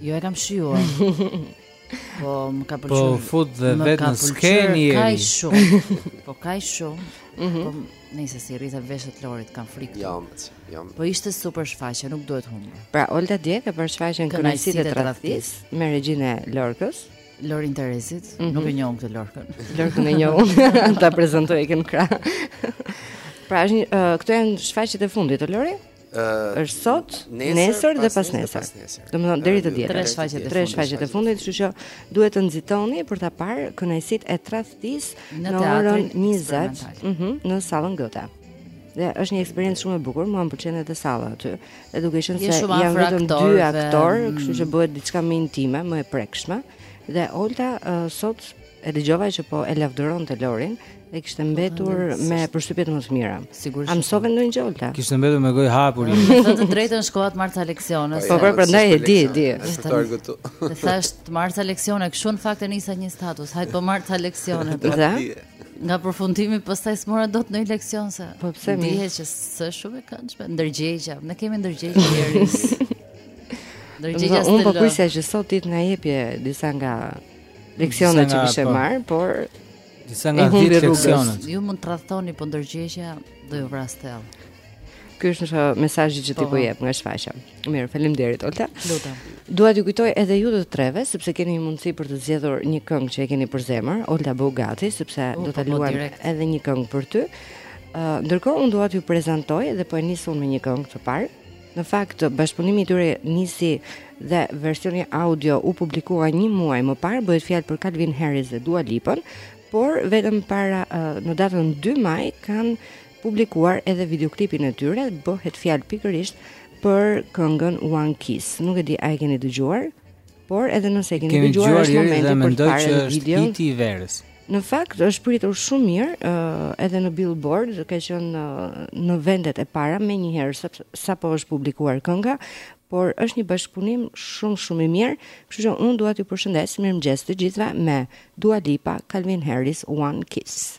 Jo e kam shijuar. Po më ka pëlqyer. Po fut dhe vetë në skenë je. Ka shumë. Po ka shumë. Mhm. Po nëse s'i rriten veshët Lorit kanë frikë. Jo, jo. Po ishte super shfaqje, nuk duhet humbur. Pra Olta dje ka parë shfaqjen Kënaqësitë e tradhtisë me regjinë e Lorkës. Lorin Terezi, mm -hmm. nuk e njohim këtë Lorkën. Lorkën e njohim. Ta prezantoj e kam në krah. Pra, është uh, këto janë shfaqjet e fundit, Lori? është sot, nesër dhe pas nesër. Domethënë deri të dielën. Tre shfaqje të fundit. Tre shfaqje të fundit, kështu që duhet të nxitoni për ta parë kënaqësitë e tradhtisë në orën 20, mhm, në sallën Gëte. Dhe është një eksperiencë shumë e bukur, mua më pëlqen edhe salla aty. Dhe duke qenë se janë vetëm dy aktorë, mm. kështu që bëhet diçka më intime, më e prekshme. Dhe Olta uh, sot e dëgjova që po e lavdëronte Lorin dhe kishte po, mbetur me përshtypjet më të mira. Sigurisht. A mësove ndonjë gjë Olta? Kishte mbetur me gojë hapur. Në të drejtën shkova të marr ca leksione. Po, po prandaj e di, e di. Shtator këtu. Të thashë të marr ca leksione, kështu në fakt e nisa një status. Hajt po marr ca leksione. Po. Dhe nga përfundimi pastaj s'mora dot një leksion se po pse mi dihet që s'është shumë e këndshme ndërgjegja. Ne kemi ndërgjegje deri. Ndërgjegja s'të lë. Unë po prisja që sot ti të na jepje disa nga Leksionet që kishe po. marrë, por disa nga 10 leksionet. Ju mund të tradhtoni po ndërgjegja do ju vrasë thellë. Ky është një mesazh që ti po, po jep nga shfaqja. Mirë, faleminderit Olta. Lutem. Dua t'ju kujtoj edhe ju të treve sepse keni një mundësi për të zgjedhur një këngë që e keni për zemër, Olta Bogati, sepse do ta po, po, luajmë edhe një këngë për ty. Ë, uh, ndërkohë unë dua t'ju prezantoj dhe po e nis unë me një këngë të parë. Në fakt, bashkëpunimi i tyre nisi dhe versioni audio u publikua një muaj më parë, bëhet fjalë për Calvin Harris dhe Dua Lipën, por vetëm para në datën 2 maj kanë publikuar edhe videoklipin e tyre, bëhet fjalë pikërisht për këngën One Kiss. Nuk e di a e keni dëgjuar? Por edhe nëse e keni dëgjuar është momenti për të parë një video. Kemi dëgjuar hiti i verës. Në fakt është pritur shumë mirë, uh, edhe në Billboard ka qenë uh, në vendet e para menjëherë sa sapo është publikuar kënga, por është një bashkëpunim shumë shumë i mirë, kështu që unë dua t'ju përshëndes mirëmëngjes të gjithëve me Dua Lipa, Calvin Harris, One Kiss.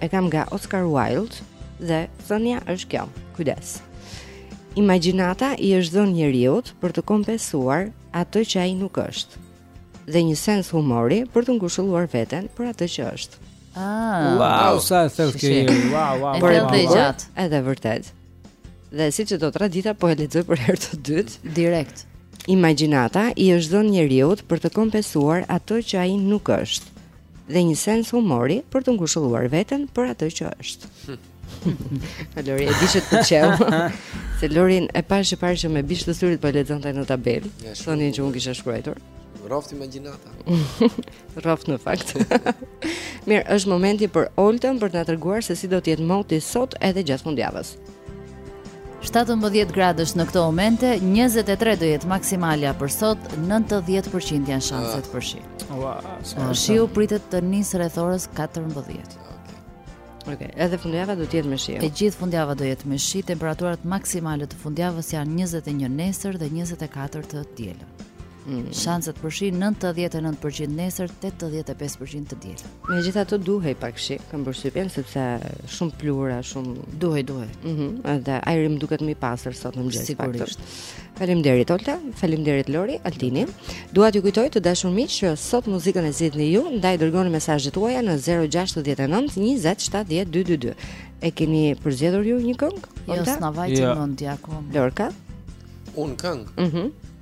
e kam nga Oscar Wilde dhe thënia është kjo. Kujdes. Imagjinata i është dhënë njeriut për të kompensuar atë që ai nuk është dhe një sens humori për të ngushëlluar veten për atë që është. Ah, wow, sa e thellë kjo. Wow, wow, por e gjatë. Edhe vërtet. Dhe siç e do tradita po e lexoj për herë të dytë direkt. Imagjinata i është dhënë njeriut për të kompensuar atë që ai nuk është dhe një sens humori për të ngushëlluar veten për atë që është. Lori e di që të pëlqeu. Se Lorin e pashë e pashë që me bisht të syrit po lexonte në tabelë thënien që unë kisha shkruajtur. Rroftë imagjinata. Rroftë në fakt. Mirë, është momenti për Oltën për të na treguar se si do të jetë moti sot edhe gjatë fundjavës. 17 gradësh në këto momente, 23 do jetë maksimalja për sot, 90% janë shanset për shi. Ua, uh, shiu pritet të nisë rreth orës 14. Okej, okay. edhe fundjava do të jetë me shi. E gjithë fundjava do jetë me shi, temperaturat maksimale të fundjavës janë 21 nesër dhe 24 të dielën. Mm. Shanset për shi 99% nesër, 85% të dielë. Megjithatë duhej pak shi, kam përshtypjen sepse shumë pluhura, shumë duhej, duhej. Mhm. Mm Edhe ajri më duket më i pastër sot në mëngjes. Sigurisht. Faleminderit Olta, faleminderit Lori, Altini. Dua t'ju kujtoj të dashur miq që sot muzikën e zgjidhni ju, ndaj dërgoni mesazhet tuaja në 069 20 70 222. E keni përzgjedhur ju një këngë? Jo, s'na vajti mendja akoma. Lorka? Unë këngë. Mhm. Mm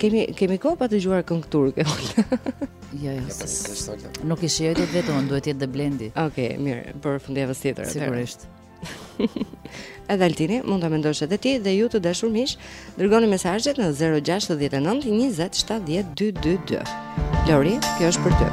Kemi kemi kohë pa dëgjuar këngë turke. Jo, jo. Nuk i shijoj dot vetëm, duhet të jetë dhe Blendi. Okej, okay, mirë, për fundjavën tjetër. Sigurisht. Edhe Altini, mund ta mendosh edhe ti dhe ju të dashur miq, dërgoni mesazhet në 069 20 70 222. Lori, kjo është për ty.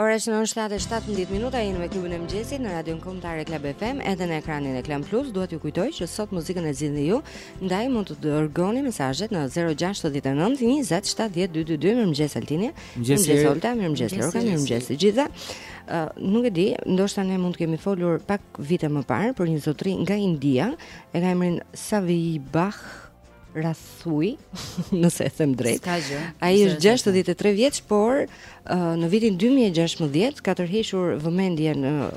Ora është në 7:17 minuta jeni me klubin e mëngjesit në Radion Kombëtare Club FM edhe në ekranin e Klan Plus. Dua t'ju kujtoj që sot muzikën e zgjidhni ju, ndaj mund të dërgoni mesazhet në 069 20 70 222 mirëmëngjes Altini, mëngjes Olta, mëngjes Lorka, mëngjes të gjithë. Uh, nuk e di, ndoshta ne mund të kemi folur pak vite më parë për një zotëri nga India, e ka emrin Savibah Rasui, nëse e them drejt. Ai është 63 vjeç, por uh, në vitin 2016 ka tërhequr vëmendjen uh,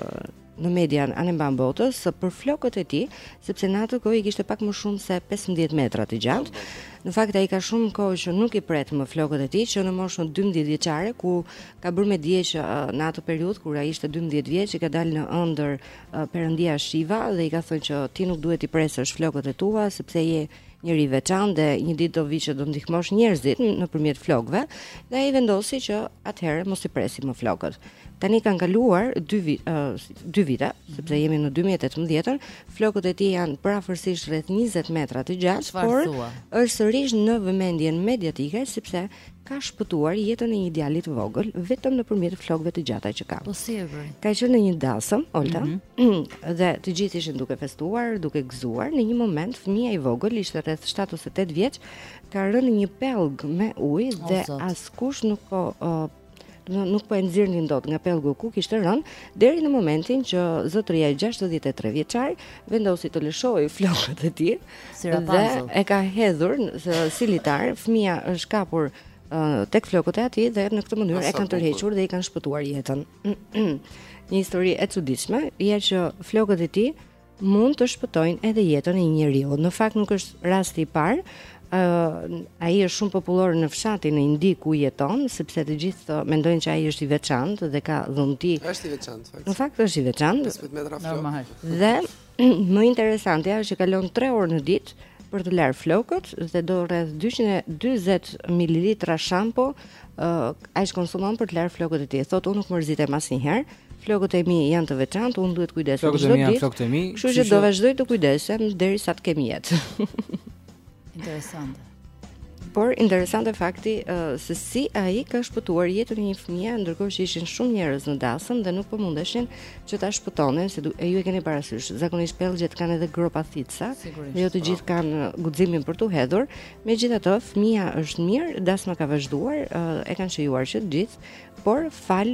në median anembanë botës për flokët e tij, sepse në atë kohë i kishte pak më shumë se 15 metra të gjatë. Në fakt ai ka shumë kohë që nuk i pret më flokët e tij, që në moshën 12 vjeçare ku ka bërë me dije që në atë periudhë kur ai ishte 12 vjeç, i ka dalë në ëndër Perëndia Shiva dhe i ka thënë që ti nuk duhet t'i presësh flokët e tua sepse je njeri i veçantë dhe një ditë do vijë që do ndihmosh njerëzit nëpërmjet flokëve dhe ai vendosi që atëherë mos i presi më flokët. Tani kanë kaluar 2 vit, uh, vite, sepse jemi në 2018-ën, flokët e tij janë përafërsisht rreth 20 metra të gjatë, por është sërish në vëmendjen mediatike sepse ka shpëtuar jetën e një djali të vogël vetëm nëpërmjet flokëve të gjata që ka. Po si e bëri? Ka qenë në një dasmë, Olta, mm -hmm. dhe të gjithë ishin duke festuar, duke gëzuar. Në një moment fëmija i vogël ishte rreth 7 ose 8 vjeç, ka rënë në një pellg me ujë dhe askush nuk po uh, do nuk po e nxirrnin dot nga pellgu ku kishte rënë deri në momentin që zotëria 63 vjeçar vendosi të lëshojë flokët e tij si dhe e ka hedhur si litar fëmija është kapur uh, tek flokët e atij dhe në këtë mënyrë e kanë tërhequr dhe i kanë shpëtuar jetën një histori e çuditshme ja që flokët e tij mund të shpëtojnë edhe jetën e një njeriu. Në fakt nuk është rasti i parë. Uh, ai është shumë popullor në fshatin në Indi ku jeton, sepse të gjithë mendojnë që ai është i veçantë dhe ka dhunti. Është i veçantë. Në fakt është i veçantë. Normal. Dhe më interesantja është që kalon 3 orë në ditë për të larë flokët dhe do rreth 240 ml shampo uh, ai konsumon për të larë flokët e tij. Thotë unë nuk mërzitem asnjëherë. Flokët e mi janë të veçantë, unë duhet kujdesem çdo ditë. Flokët e mi janë flokët e mi. Kështu që do vazhdoj të kujdesem derisa të kem jetë. Interesante. Por interesant është fakti uh, se si ai ka shpëtuar jetën e një fëmije ndërkohë që ishin shumë njerëz në dasmë dhe nuk po mundeshin që ta shpëtonin, se du, e ju e keni parasysh, zakonisht pellgjet kanë edhe gropa thithëse, dhe jo të po. gjithë kanë guximin për t'u hedhur. Megjithatë, fëmija është mirë, dasma ka vazhduar, uh, e kanë shijuar që të gjithë, por fal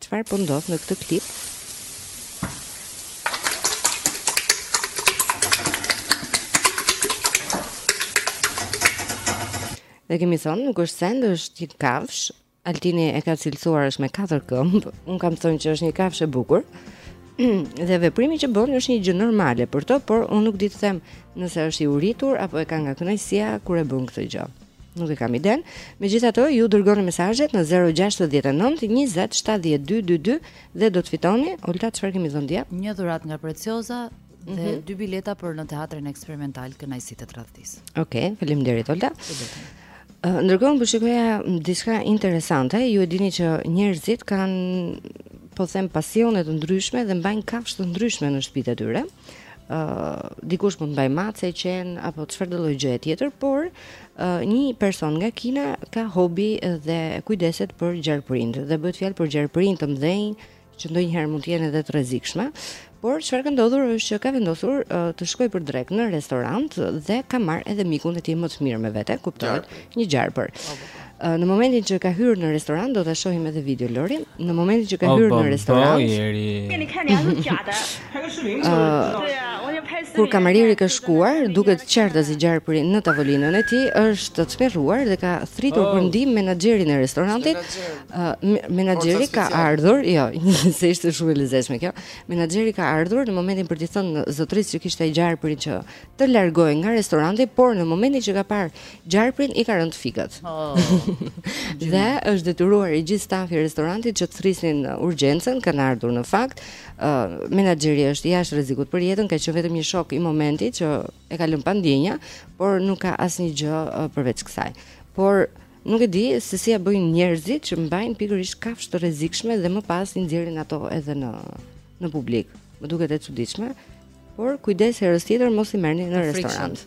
Çfarë po ndodh në këtë klip? Dhe kemi thonë, nuk është send, është një kafshë. Altini e ka cilësuar është me katër këmbë. Unë kam thënë që është një kafshë e bukur. dhe veprimi që bën është një gjë normale për to, por unë nuk di të them nëse është i uritur apo e ka nga kënaqësia kur e bën këtë gjë. Nuk e kam idenë. Megjithatë, ju dërgoni mesazhet në 069 20 72 22 dhe do të fitoni. Olta, çfarë kemi dhënë dje? Një dhuratë nga Preciosa dhe mm -hmm. dy bileta për në teatrin eksperimental Kënaqësitë e Tradhtisë. Okej, okay, faleminderit Olta. Ndërkohë po shikoja diçka interesante. Ju e dini që njerëzit kanë po them pasione të ndryshme dhe mbajnë kafshë të ndryshme në shtëpitë e tyre. Ëh, uh, dikush mund të mbajë mace, qen apo çfarëdo lloj gjëje tjetër, por uh, një person nga Kina ka hobi dhe kujdeset për gjarpërinjtë dhe bëhet fjalë për gjarpërinj të mëdhenj që ndonjëherë mund të jenë edhe të rrezikshme, Por çfarë ka ndodhur është që ka vendosur uh, të shkojë për drekë në restorant dhe ka marrë edhe mikun e tij më të mirë me vete, kuptohet, një gjarpër. Në momentin që ka hyrë në restoran do ta shohim edhe videon Lori. Në momentin që ka oh, hyrë në restoran. Keni kanë ardhur gjatë. Kur kamarieri ka shkuar, duket qartë pa gjarprin në tavolinën e tij, është tmerruar dhe ka thirrur për oh. ndihmë menaxherin e restorantit. Menaxheri ka ardhur, jo, se ishte shumë e lezetshme kjo. Menaxheri ka ardhur në momentin për t'i thënë zotërisë që kishte gjarprin që të largohej nga restoranti, por në momentin që ka parë Gjarprin i ka rënë të fikët. Dhe është detyruar i gjithë stafi i restorantit që të thërrisnin uh, urgjencën, kanë ardhur në fakt. ë uh, Menaxheri është jashtë rrezikut për jetën, ka qenë vetëm një shok i momentit që e ka lënë pa ndjenja, por nuk ka asnjë gjë uh, përveç kësaj. Por nuk e di se si ia bëjnë njerëzit që mbajnë pikërisht kafshë të rrezikshme dhe më pas i nxjerrin ato edhe në në publik. Më duket e çuditshme, por kujdes herës tjetër mos i merrni në Frikshëm. restorant.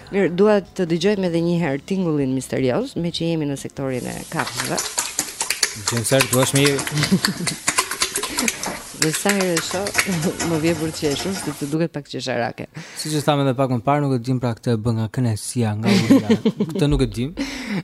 Mirë, dua të dëgjojmë edhe një herë tingullin misterioz, meqë jemi në sektorin e kafshëve. Gjem sërë, dua shmi... Dhe sa herë e shoh, më vjen për të qeshur, sepse duket pak qesharake. Siç e thamë edhe pak më parë, nuk e dim pra këtë e bën nga kënaqësia, nga uria. Këtë nuk e dim.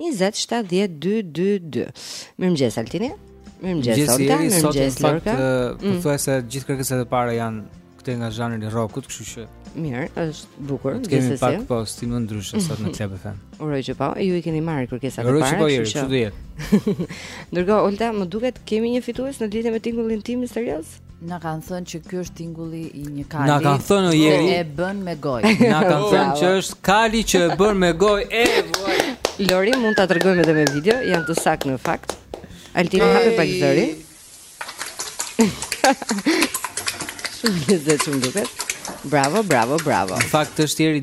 20 70 222. Mirëmëngjes Altini. Mirëmëngjes Olta, mirëmëngjes Lorka. Mm. Pothuajse gjithë kërkesat e para janë këtej nga zhanri i rrokut, kështu që mirë, është bukur. Të kemi pak po stil më ndryshe sot në Club FM. Uroj që po, ju i keni marrë kërkesat e para. Uroj që po jeri, çu diet. Ndërkohë Olta, më duket kemi një fitues në lidhje me tingullin tim misterioz. Na kanë thënë që ky është tingulli i një kali. Na kanë thënë o jeri e bën me gojë. Na kanë thënë që është kali që e bën me gojë. E vuaj. Lori mund ta tregojmë edhe me video, janë të saktë në fakt. Altin hape pak zërin. Shumë e lezetshme duket. Bravo, bravo, bravo. Në fakt është jeri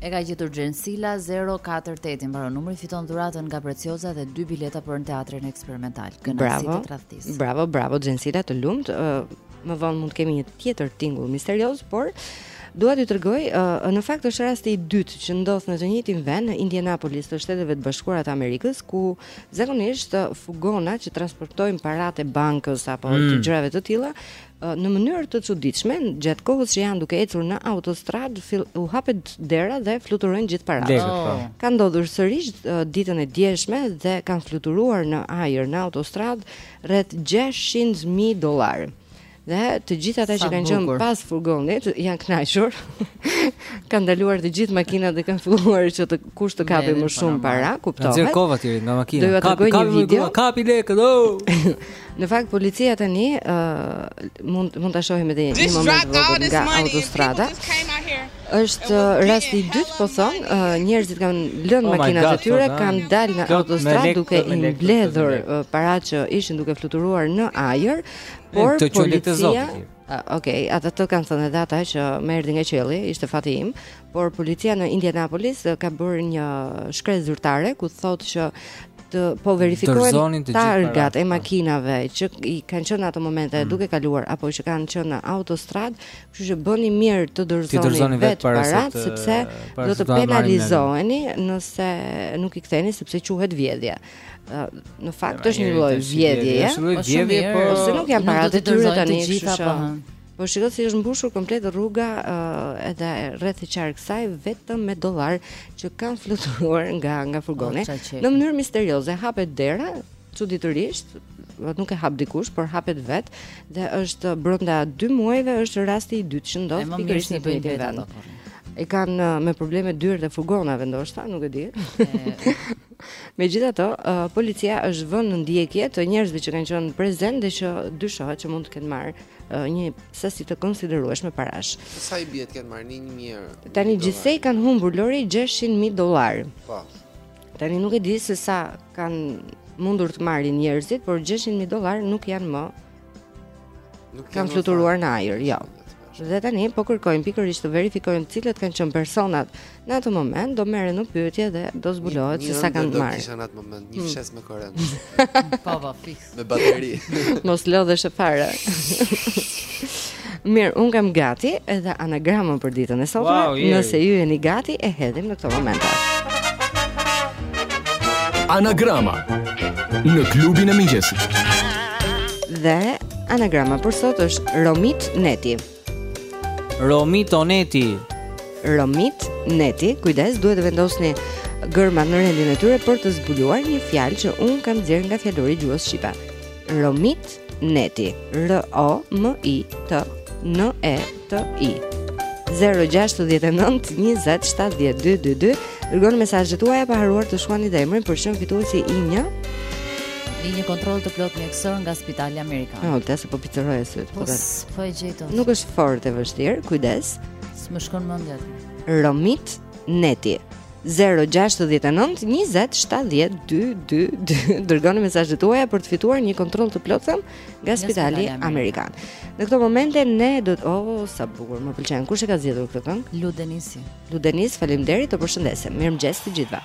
E ka gjetur Xhensila 048 i mbaron numri fiton dhuratën nga Preciosa dhe dy bileta për në teatrin eksperimental. Kënaqësitë e tradhtisë. Bravo, bravo Xhensila, të lumtë. Më vonë mund të kemi një tjetër tingull misterioz, por dua t'ju tregoj, uh, në fakt është rasti i dytë që ndodh në të njëjtin vend në Indianapolis të Shteteve të Bashkuara të Amerikës, ku zakonisht furgonat që transportojnë paratë e bankës apo mm. të gjërave të tilla Në mënyrë të çuditshme, gjatë kohës që janë duke ecur në autostradë, u hapet dera dhe fluturojnë gjithë paratë. Po. Ka ndodhur sërish ditën e djeshme dhe kanë fluturuar në ajër në autostradë rreth 600.000 dollarë. Dhe të gjithë ata që kanë qenë pas furgonit janë kënaqur. kanë ndaluar të gjithë makinat dhe kanë filluar që të kush të kapë më shumë para, kuptohet. Ka nxjerrë kovat ti nga makina. Kapi, kapi, kapi, kapi lekët. Në fakt policia tani ë uh, mund mund ta shohim edhe një moment të vogël nga autostrada. Është uh, rasti i dytë po thonë, uh, njerëzit kanë lënë oh makinat e tyre, uh, kanë dalë në autostradë duke i mbledhur uh, paratë që ishin duke fluturuar në ajër, por policia Uh, okej, atë kanë thënë edhe ata që më erdhi nga qielli, ishte fati im, por policia në Indianapolis eh, ka bërë një shkresë zyrtare ku thotë që po verifikohen targat e makinave që kanë qenë në ato momente mm. duke kaluar apo që kanë qenë në autostradë, kështu që bëni mirë të dorëzoni vetë paratë, sepse do të penalizoheni nëse nuk i ktheni sepse quhet vjedhje. Në fakt është një lloj vjedhje, ja? Është një lloj vjedhje, po ose nuk janë paratë e tyre tani gjithë apo. Po shikoj se është mbushur komplet rruga uh, edhe rreth e qark saj vetëm me dollarë që kanë fluturuar nga nga furgoni. Në mënyrë misterioze hapet dera, çuditërisht, nuk e hap dikush, por hapet vetë dhe është brenda 2 muajve është rasti i dytë që ndodh pikërisht në këtë vend. I kanë me probleme dyert e furgonave ndoshta, nuk e di. Megjithatë, policia është vënë në ndjekje të njerëzve që kanë qenë prezent dhe që dyshohet që mund të kenë marrë një sasi të konsiderueshme parash. Sa i bie të kenë marrë 1000 euro? Tani gjithsej kanë humbur, Lori, 600 mijë dollarë. Po. Tani nuk e di se sa kanë mundur të marrin njerëzit, por 600 mijë dollarë nuk janë më kanë fluturuar në ajër, jo. Dhe tani po kërkojnë pikërisht të verifikojnë cilët kanë qenë personat në atë moment, do merren në pyetje dhe do zbulohet se sa kanë marrë. Të kisha në atë moment një hmm. fshesë me korrent. Po, po, fiks. Me bateri. Mos lodheshe fare. Mirë, unë kam gati edhe anagramën për ditën e sotme. Wow, Nëse ju jeni gati, e hedhim në këto momente. Anagrama në klubin e mëngjesit. Dhe anagrama për sot është Romit Neti. Romit Oneti. Romit Neti, kujdes, duhet të vendosni gërmat në rendin e tyre për të zbuluar një fjalë që unë kam nxjerrë nga fjalori i gjuhës shqipe. Romit Neti R O M I T N E T I 069 20 70 222 Dërgoni mesazhet tuaja pa harruar të shkruani dhe emrin për t'u shpallur fituesi i një një kontrolli të plotë mjekësor nga spitali Amerikan Jo, se po picërroj sytë, po, po e gjete Nuk është fort e vështirë, kujdes S'më shkon mendja Romit neti. 069 20 70 222 dërgoni mesazhet tuaja për të fituar një kontroll të plotë nga Spitali Amerikan. Në këto momente ne do të oh sa bukur, më pëlqen. Kush e ka zgjedhur këtë këngë? Lu Denisi. Lu Denis, faleminderit, të përshëndesim. Mirëmëngjes të gjithëve.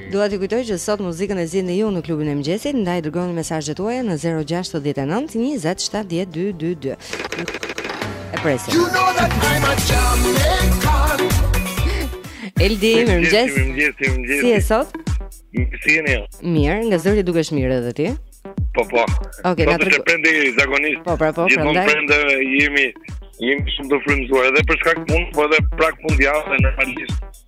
Dua t'ju kujtoj që sot muzikën e zgjidhni ju në klubin e mëngjesit, ndaj dërgoni mesazhet tuaja në 069 20 70 222. E presim. You know that I'm a Jamaican. Eldi, mirëmëngjes. Mirëmëngjes, mirëmëngjes. Si je sot? Si jeni? Mirë, nga zëri dukesh mirë edhe ti. Po po. Okej, na trego. Premte zakonisht. Po, pra, po, prandaj. Gjithmonë premte jemi jemi shumë të frymëzuar edhe për shkak të punës, po edhe prag fundjave normalisht.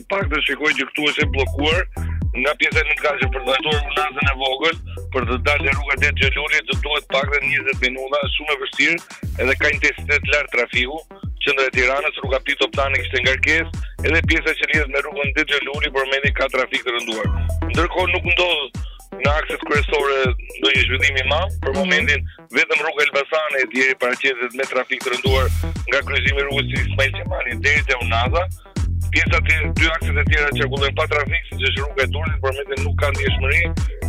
Pak të shikoj që këtu është e bllokuar nga pjesa e nëntëkatësheve për të vazhduar unazën e vogël për të dalë te rruga Vath Xheluli do duhet paktën 20 minuta, është shumë e vështirë edhe ka intensitet të lartë trafiku. Qendra e Tiranës, rruga Fitore Plani kishte ngarkesë, edhe pjesa që lidhet me rrugën Vath Xheluli për momentin ka trafik të rënduar. Ndërkohë nuk ndodh në akset kryesore ndonjë zhvillim i madh. Për mhm. momentin vetëm rruga Elbasanit e cila paraqitet me trafik të rënduar nga kryqëzimi i rrugës Ismail Qemali deri te Unaza. Pjesa të dy akset e tjera qarkullojnë pa trafik, siç është rruga e Durrësit, për momentin nuk ka ndjeshmëri,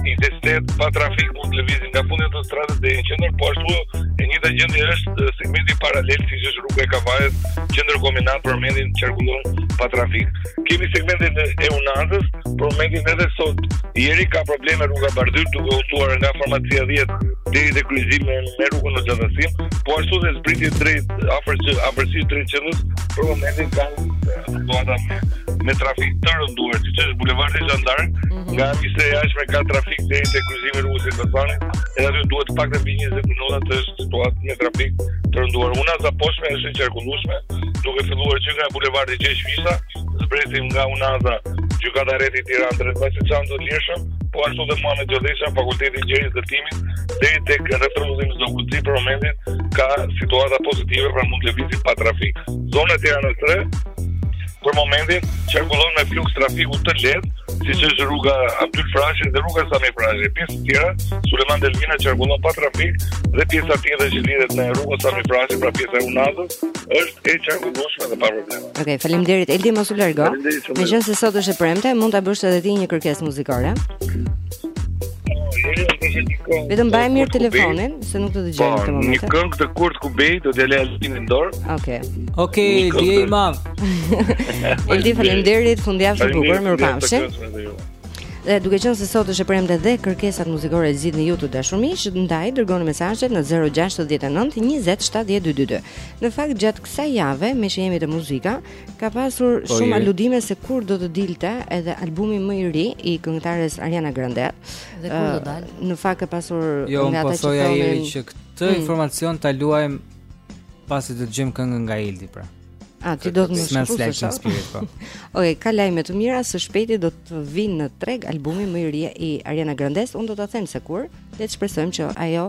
është pa trafik mund të lëvizin nga fundi i autostradës deri në qendër, po ashtu e njëjta gjendje është segmenti paralel, siç është rruga e Kavajës, Qendër Kombinat për momentin qarkullon pa trafik. Kemi segmentin e unazës, për momentin edhe sot, e cila ka probleme rruga Bardhyl, duke filluar nga farmacia 10 deri te kryqëzimi me rrugën në gjëndësim, po ashtu dhe zbritja drejt Afërsi afërsi drejt qendrës për momentin ka situata me, me trafik të rënduar, siç është bulevardi Zhan d'Ark, mm -hmm. nga pista e jashtme ka trafik deri te kryqëzimi i rrugës së Elbasanit, edhe aty duhet paktën 20 minuta se është situatë me trafik të rënduar. Unaza e poshtme është e qarkullueshme, duke filluar që nga bulevardi Gjergj Fishta, zbresim nga Unaza, gjykata e rrethit Tiranë, drejt Vasil Shantos lirshëm, po ashtu dhe Muhamet Gjollesha, Fakulteti i Inxhinierisë së Ndërtimit, deri tek rrethrrotullimi Zogu i Zi për momentin ka situata pozitive pra mund të lëvizin pa trafik. Zona Tirana e Re, për momentin qarkullon me fluks trafiku të lehtë, siç është rruga Abdyl Frashëri dhe rruga Sami Frashëri, pjesët e tjera, Sulejman Delvina qarkullon pa trafik dhe pjesë të tjera që lidhet me rrugën Sami Frashëri, pra pjesa e unazës, është e qarkullueshme dhe pa problem. Okej, okay, faleminderit Eldi mos u largo. Meqenëse sot është e premte, mund ta bësh edhe ti një kërkesë muzikore. Vetëm mbaj mirë telefonin, se nuk të dëgjoj në këtë moment. Një këngë të Kurt Cobain do t'ia lë Altinit në dorë. Okej. Okej, ti je i madh. Eldi, faleminderit, fundjavë të bukur, mirupafshim. Dhe duke qenë se sot është e premte dhe kërkesat muzikore i zgjidhni ju të dashur miq, ndaj dërgoni mesazhet në 069 20 70 222. Në fakt gjatë Kësaj jave, me që jemi te muzika, ka pasur po shumë aludime se kur do të dilte edhe albumi më i ri i këngëtares Ariana Grande. Dhe kur do dalë? Në fakt ka pasur jo, nga po ata që thonë... Jo, më posoja që këtë hmm. informacion ta luajmë pasi të dëgjojmë këngën nga Ildi, pra. A, ti do të më shkupë të shumë? Po. Oke, ka lajme të mira, së shpejti do të vijë në treg albumi më i ri i Ariana Grande, unë do ta them se kur, le të shpresojmë që ajo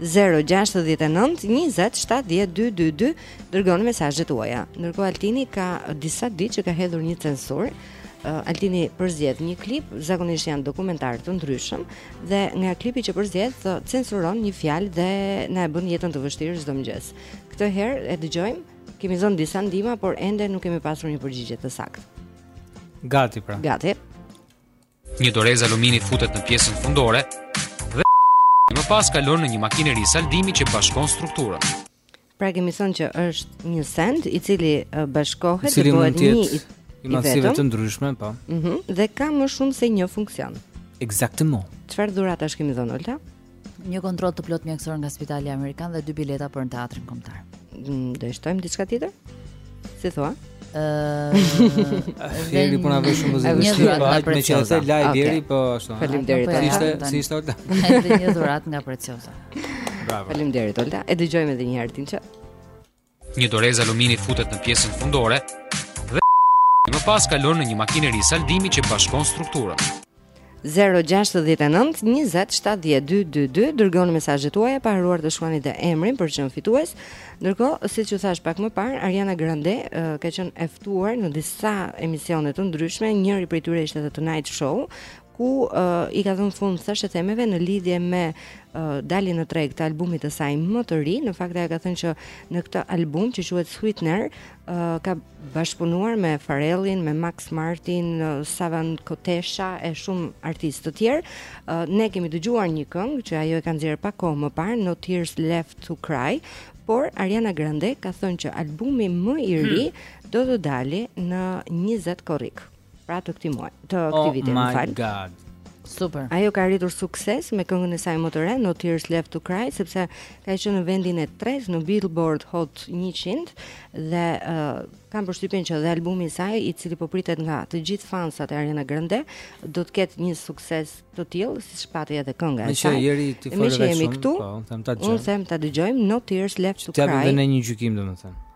069 20 70 222 dërgoni mesazhet tuaja. Ndërkohë Altini ka disa ditë që ka hedhur një censurë. Uh, Altini përzgjedh një klip, zakonisht janë dokumentarë të ndryshëm dhe nga klipi që përzgjedh uh, censuron një fjalë dhe na e bën jetën të vështirë çdo mëngjes. Këtë herë e dëgjojmë, kemi dhënë disa ndihma, por ende nuk kemi pasur një përgjigje të saktë. Gati pra. Gati. Një dorezë alumini futet në pjesën fundore dhe më pas kalon në një makineri saldimi që bashkon strukturën. Pra kemi thënë që është një send i cili bashkohet dhe bëhet një i i masave të ndryshme, po. Mhm. Mm dhe ka më shumë se një funksion. Exactement. Çfarë dhuratash kemi dhënë Olta? Një kontroll të plotë mjekësor nga Spitali Amerikan dhe dy bileta për në teatrin kombëtar. Mm, do t'i shtojmë diçka tjetër? Si thua? Ëh, Feri po na vë shumë muzikë. Një dhuratë nga Preciosa. Me live deri po ashtu. Faleminderit. Si ishte, si ishte Olta? Edhe një dhuratë nga Preciosa. Bravo. Faleminderit Olta. E dëgjojmë edhe një herë Tinçe. Një dorezë alumini futet në pjesën fundore dhe më pas kalon në një makineri saldimi që bashkon strukturën. 069 20 70 222 dërgoni mesazhet tuaja pa harruar të shkruani dhe emrin për të qenë fitues Ndërkohë, siç ju thashë pak më parë, Ariana Grande uh, ka qenë e ftuar në disa emisione të ndryshme Njëri prej tyre ishte The Tonight Show ku uh, i ka dhënë fund thashethemeve në lidhje me uh, daljen në treg të albumit të saj më të ri. Në fakt ajo ka thënë që në këtë album që quhet Sweetener uh, ka bashkëpunuar me Pharrellin, me Max Martin, uh, Savan Kotecha e shumë artistë të tjerë. Uh, ne kemi dëgjuar një këngë që ajo e ka nxjerrë pak kohë më parë, No Tears Left to Cry, por Ariana Grande ka thënë që albumi më i ri hmm. do të dalë në 20 korrik. Pra të këtij muaji, të oh këtij viti, më fal. Oh my god. Super. Ajo ka arritur sukses me këngën e saj më të re, No Tears Left to Cry, sepse ka qenë në vendin e tretë në Billboard Hot 100 dhe uh, kam përshtypjen që dhe albumi i saj, i cili po pritet nga të gjithë fansat e Ariana Grande, do të ketë një sukses të tillë, siç pati edhe kënga e saj. Me që jemi këtu, po, them ta dëgjojmë. Unë them ta dëgjojmë No Tears Left to Cry. T'ia bëjmë një gjykim domethënë.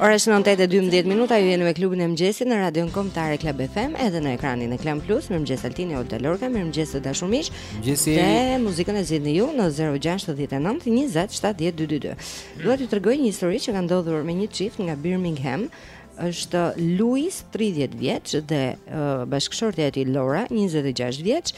Ora është 9:12 minuta, ju jeni me klubin e mëngjesit në radion kombëtare Club FM edhe në ekranin e Klan Plus. Mirëmëngjes Altini, Olta Lorca, mirëmëngjes të dashur miq. Dhe muzikën e zgjidhni ju në 069 20 70 222. Dua t'ju tregoj një histori që ka ndodhur me një çift nga Birmingham. është Luis 30 vjeç dhe uh, bashkëshortja e tij Laura 26 vjeç.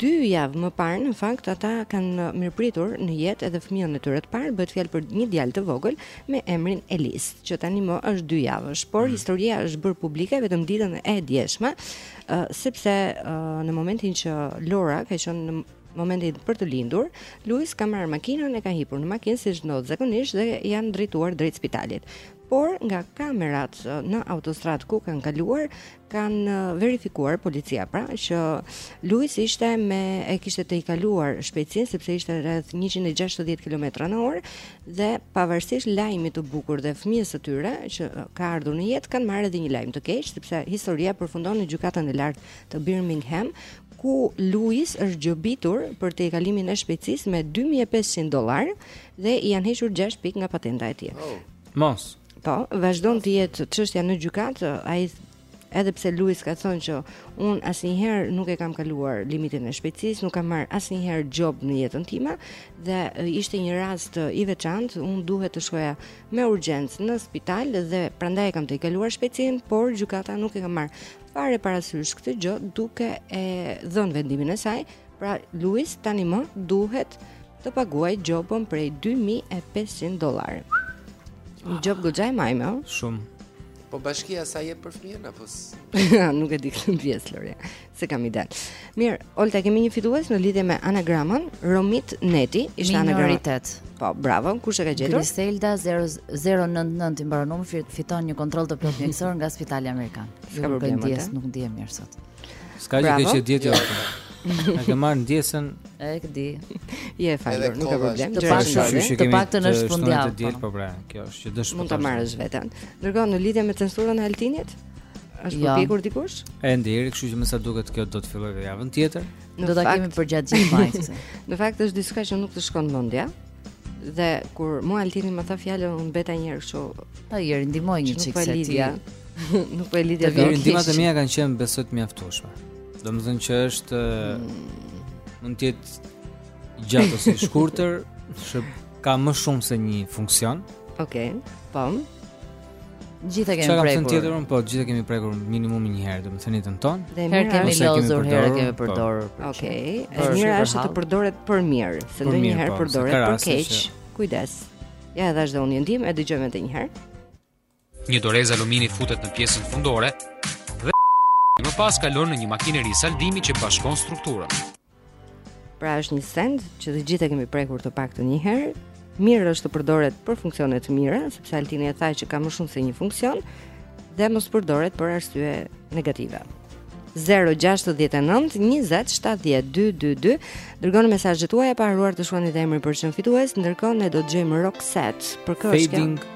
Dy javë më parë në fakt ata kanë mirëpritur në jetë edhe fëmijën e tyre të parë, bëhet fjalë për një djalë të vogël me emrin Elis, që tanimë është 2 javësh, por mm. historia është bërë publike vetëm ditën e djeshme, uh, sepse uh, në momentin që Laura ka qenë në momentin për të lindur, Luis ka marrë makinën e ka hipur në makinë siç ndodh zakonisht dhe janë drejtuar drejt spitalit. por nga kamerat në autostradë ku kanë kaluar kanë verifikuar policia pra që Luis ishte me e kishte tejkaluar shpejtësinë sepse ishte rreth 160 km/h dhe pavarësisht lajmit të bukur dhe fëmijës së tyre që ka ardhur në jetë kanë marrë edhe një lajm të keq sepse historia përfundon në gjykatën e lartë të Birmingham ku Luis është gjobitur për tejkalimin e shpejtësisë me 2500 dollarë dhe i janë hequr 6 pikë nga patenta e tij. Oh. Mos. Po, vazhdon të jetë çështja në gjykatë, ai edhe pse Luis ka thënë që un asnjëherë nuk e kam kaluar limitin e shpejtësisë, nuk kam marr asnjëherë gjobë në jetën time dhe ishte një rast i veçantë, un duhet të shkoja me urgjencë në spital dhe prandaj e kam tejkaluar shpejtësinë, por gjykata nuk e ka marr fare parasysh këtë gjë duke e dhënë vendimin e saj. Pra Luis tanimë duhet të paguajë gjobën prej 2500 dollarë. Një gjobë goxha e majme, o? Shumë. Po bashkia sa jep për fëmijën apo nuk e di këtë pjesë Lori. S'e kam ide. Mirë, Olta kemi një fitues në lidhje me anagramën Romit Neti, ishte anagramitet. Po, bravo. Kush e ka gjetur? Griselda 0099 i mbaron numri fiton një kontroll të plotë mjekësor nga Spitali Amerikan. Ju kërkoj ndjesë, nuk ndihem mirë sot. S'ka gjë keq e diet jashtë. A ke marr ndjesën? E ke di. Je falur, nuk ka problem. Të paktën, të paktën është fundjavë. Të po. po pra, kjo është që do mund ta marrësh veten. Ndërkohë në lidhje me censurën e Altinit? Është jo. përpjekur dikush? Ende jo, kështu që më sa duket kjo do të fillojë javën tjetër. Do ta kemi përgjatë gjithë majit. Në fakt është diçka që nuk të shkon mendja. Dhe kur mua Altini më tha fjalën, unë mbeta një herë kështu. Po i ndihmoj një çik se ti. Nuk po e lidhja dot. Të ndihmat e mia kanë qenë besoj të mjaftueshme. Domethënë që është mm. mund të jetë i gjatë ose i shkurtër, që ka më shumë se një funksion. Okej. Okay. Po. Të gjithë e kemi prekur. Çfarë ka tjetër unë po gjithë e kemi prekur minimumi një herë, domethënë në jetën tonë. Dhe herë kemi lozur, herë kemi përdorur. Okej. E mira është të përdoret për mirë, se ndonjëherë po, përdoret për keq. Kujdes. Ja e dhashë dhe unë një ndihmë, e dëgjojmë edhe një herë. Një dorezë alumini futet në pjesën fundore dhe më pas kalon në një makineri saldimi që bashkon strukturën. Pra është një send që të gjithë e kemi prekur të paktën një herë. Mirë është të përdoret për funksione të mira, sepse Altini e tha që ka më shumë se një funksion dhe mos përdoret për arsye negative. 069 20 70 222 Dërgoni mesazhet tuaja pa harruar të shënoni dhe emrin për të qenë fitues Ndërkohë ne do të dëgjojmë Roxette Për kë është kjo?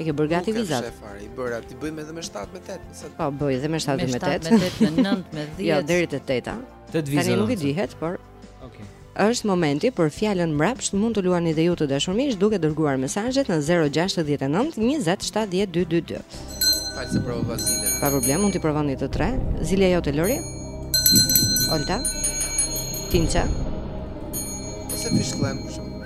I ke bërë gati vizat? Nuk ke fare, i bëra, t'i bëjmë edhe me 7 me 8, nëse. Po, bëj edhe me 7 me 8. Me 7 me 8, me 9 me 10. Jo, deri te 8-a. Tetë vizat. Tani nuk e dihet, por Okej. Është momenti për fjalën mbrapsht, mund të luani dhe ju të dashur miq duke dërguar mesazhet në 069 20 70 222. Falë se provo vazile. Pa problem, mund t'i provoni të tre. Zilja jote Lori. Olta. Tinça. Ose fishkllem për shkak.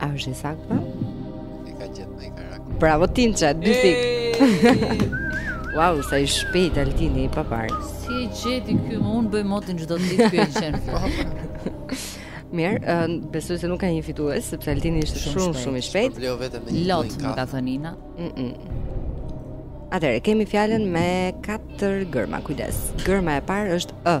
A është e saktë? E ka gjetë me erak. Bravo Tinçe, dy fik. wow, sa i shpejtë Altini i paparë. Si e gjeti ky? Unë bëj motin çdo ditë ky e gjen. Mirë, uh, besoj se nuk ka një fitues sepse Altini ishte shumë shumë, shumë i shpejtë. Problemi vetëm me Lot, më ka thënë Nina. Mm -mm. Atëherë kemi fjalën me katër gërma, kujdes. Gërma e parë është ë.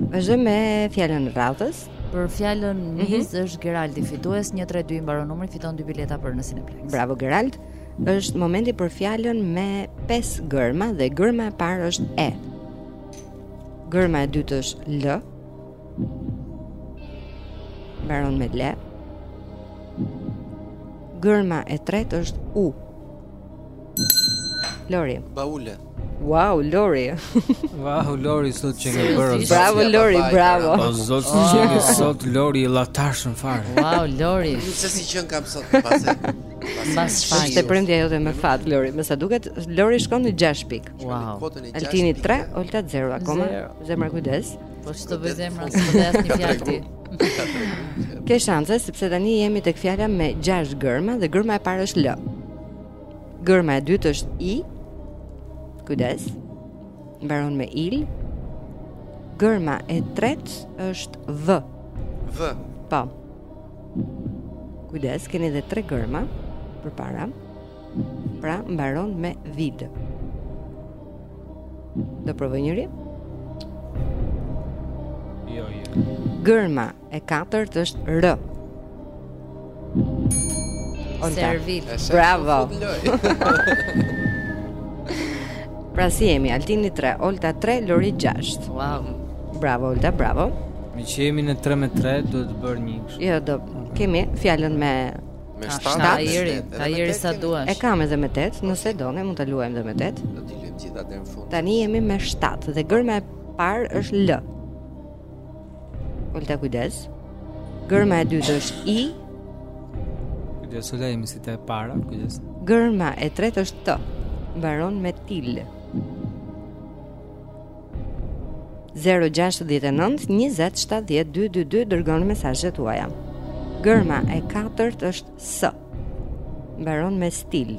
Vazhdojmë me fjalën e radhës. Për fjalën mm -hmm. Miss është Geraldi fitues 132 mbaron numri fiton dy bileta për në Cineplex. Bravo Gerald. Është momenti për fjalën me 5 gërma dhe gërma e parë është E. Gërma e dytë është L. Mbaron me L. Gërma e tretë është U. Lori. Baule. Wow, Lori. wow, Lori sot çfarë ke bërë. Bravo Lori, bravo. O zot që ke ah. sot Lori llahtarshëm fare. Wow, Lori. Nuk e di se ç'e kam sot pas. Pas fat. Ishte premtja jote me fat Lori, me sa duket Lori shkon në 6 pikë. Wow. Altini 3, Olta 0 akoma. Zemra kujdes. Po ç'të bëj zemra, s'po dhe asnjë fjalë ti. Ke shanse sepse tani jemi tek fjala me 6 gërma dhe gërma e parë është L. Gërma e dytë është i. Kujdes. Mbaron me il. Gërma e tretë është v. V. Po. Kujdes, keni edhe tre gërma përpara. Pra mbaron me vil. Do provojë njëri? Jo, jo. Gërma E katërt është R. Servil. Bravo. pra si jemi, Altini 3, Olta 3, Lori 6. Wow. Bravo, Olta, bravo. Meqë jemi në 3 me 3, duhet të bëjmë një kështë. Jo, do, kemi fjalën me... Me 7, ah, ta jeri, ta jeri sa duash. E kam edhe me 8, nëse doni, mund të luajmë dhe me 8. Do t'i gjitha dhe në fund. Tani jemi me 7, dhe gërma e parë është L. Olta kujdes. Gërma e dytë është i. Kujdes Olta jemi si te e para, kujdes. Gërma e tretë është t. Mbaron me til. 069 20 70 222 dërgoni mesazhet tuaja. Gërma e katërt është s. Mbaron me stil.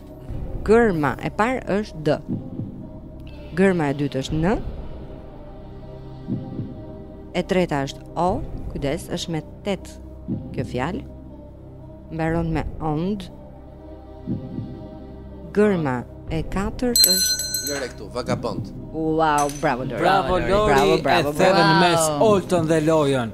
Gërma e parë është D. Gërma e dytë është N. E treta është O. Kujdes, është me 8 kjo fjalë. Mbaron me ond. Gërma e katërt është Lëre këtu,, vagabond. Wow, bravo Lori. Bravo Lori. Bravo, bravo. E the në mes Oltën dhe lojën.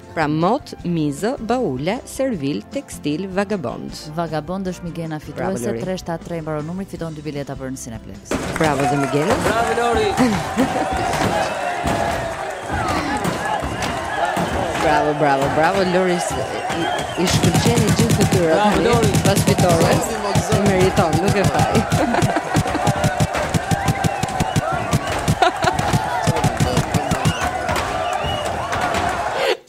Pra mot, mizë, baule, servil, tekstil, vagabond. Vagabond është Migena fituese 373 i mbaron numri fiton dy bileta për në Cineplex. Bravo dhe Migena. Bravo Lori. bravo, bravo, bravo Lori. I shkëlqen gjithë fytyra. Bravo Lori. Pas fitores. Meriton, nuk ke faj.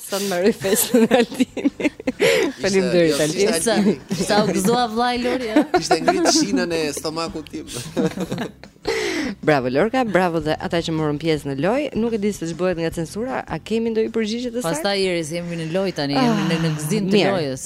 Sot ma rrit festën Altini. Faleminderit Altin. Sa u gëzua vllai Lori Ishte ngritë shinën e stomakut tim Bravo Lorka, bravo dhe ata që morën pjesë në lojë. Nuk e di se ç'bëhet nga censura, a kemi ndonjë përgjigje të saktë? Pastaj ieri se jemi në lojë tani, jemi në në gëzim të ah, lojës.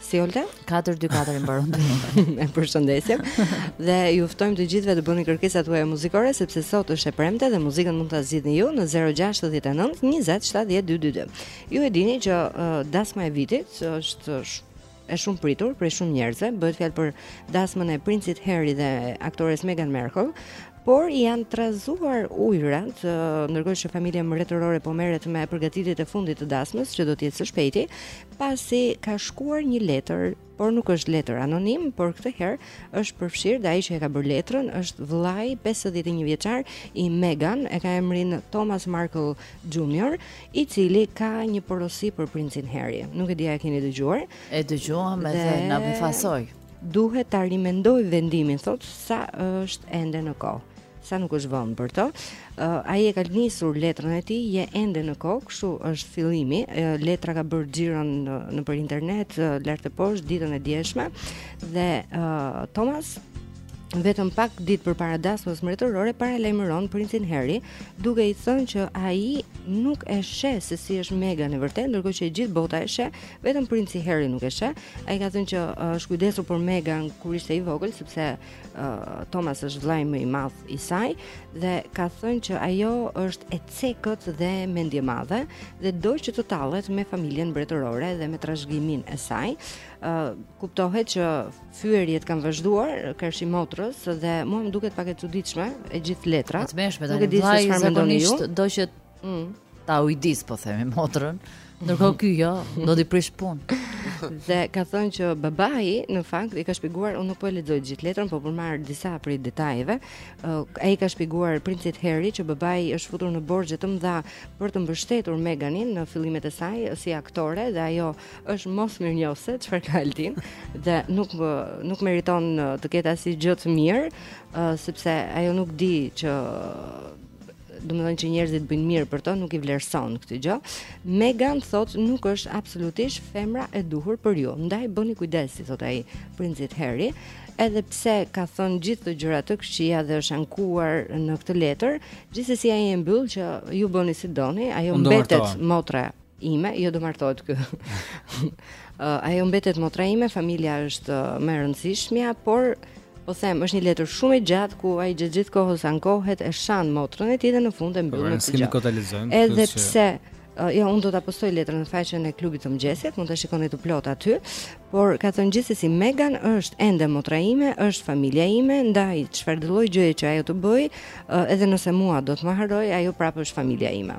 Si Olta? 424 i mbaron numri. E përshëndesim dhe ju ftojmë të gjithëve të bëni kërkesat tuaja muzikore sepse sot është e premte dhe muzikën mund ta zgjidhni ju në 069 20 70 222. Ju e dini që uh, dasma e vitit është e shumëpritur prej shumë njerëzve, bëhet fjalë për dasmën e princit Harry dhe aktores Meghan Markle, por janë trazuar ujrat, ndërkohë që familja mbretërore po merret me përgatitjet e fundit të dasmës që do të jetë së shpejti, pasi ka shkuar një letër, por nuk është letër anonim, por këtë herë është përfshirë dhe ai që e ka bërë letrën është vëllai 51 vjeçar i Meghan, e ka emrin Thomas Markle Jr, i cili ka një porosi për princin Harry. Nuk e di a e keni dëgjuar? E dëgjuam dhe, dhe na befasoi. duhet ta rimendojë vendimin, thotë sa është ende në kohë. Sa nuk është vonë për të. Uh, ai e ka nisur letrën e tij, je ende në kohë, kështu është fillimi. Uh, letra ka bërë xhiron në, nëpër internet uh, lart e poshtë ditën e djeshme dhe uh, Thomas vetëm pak ditë përpara dasmës mbretërore paralajmëron princin Harry, duke i thënë që ai nuk e sheh se si është Meghan e vërtetë, ndërkohë që e gjithë bota e sheh Vetëm princi Harry nuk e sheh. Ai ka thënë që është kujdesur për Meghan kur ishte e vogël sepse uh, Thomas është vëllai më i madh i saj dhe ka thënë që ajo është e cekët dhe mendjemadhe dhe do që të tallet me familjen mbretërore dhe me trashëgiminë e saj. Uh, kuptohet që fyerjet kanë vazhduar karshi motrës dhe mua më duket pak e çuditshme e gjithë letra. Nuk e di se çfarë mendoni ju. Do që Mm. Ta ujdisë po themi motrën. Ndërkohë ky jo, do t'i prishë punë. Dhe ka thënë që babai në fakt i ka shpjeguar, unë nuk po e lexoj gjithë letrën, por po marr disa prej detajeve. Ai i ka shpjeguar princit Harry që babai është futur në borxhe të mëdha për të mbështetur Meganin në fillimet e saj si aktore dhe ajo është mosmirënjohëse çfarë ka Altin dhe nuk nuk meriton të ketë asnjë gjë të mirë, sepse ajo nuk di që domethënë që njerëzit bëjnë mirë për to, nuk i vlerëson këtë gjë. Megan thotë nuk është absolutisht femra e duhur për ju. Ndaj bëni kujdes, i thotë ai, princit Harry, edhe pse ka thënë gjithë ato gjëra të këqija dhe është ankuar në këtë letër, gjithsesi ai e mbyll që ju bëni si doni, ajo mbetet motra ime, jo do martohet ky. Ajo mbetet motra ime, familja është më e rëndësishmja, por po them, është një letër shumë e gjatë ku ai gjithë gjithë kohës ankohet e shan motrën e tij dhe në fund e mbyll po, me këtë. Edhe pse Uh, jo, unë do ta postoj letrën në faqen e klubit të mëngjesit, mund ta shikoni të plotë aty. Por ka thënë gjithsesi Megan është ende motra ime, është familja ime, ndaj çfarë lloj gjëje që ajo të bëjë, uh, edhe nëse mua do të më harrojë, ajo prapë është familja ime.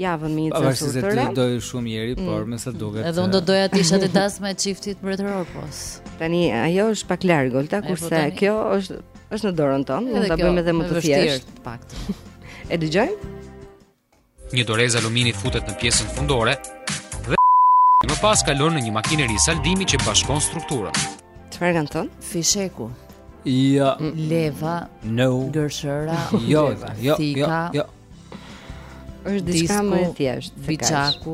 javën me një cesur të re. Pavarësisht se të doj shumë ieri, mm. por me sa duket. Edhe unë do doja të isha te dasma e çiftit mbretëror pos. Tani ajo është pak larg Olta, po kurse kjo është është në dorën tonë, mund ta bëjmë edhe më të thjeshtë të paktën. E dëgjojmë? Një dorezë alumini futet në pjesën fundore dhe më pas kalon në një makineri saldimi që bashkon strukturën. Çfarë kanë thënë? Fisheku. Ja. Leva. No. Gërshëra. Jo, jo, jo, jo. Është diçka më e thjeshtë. Biçak.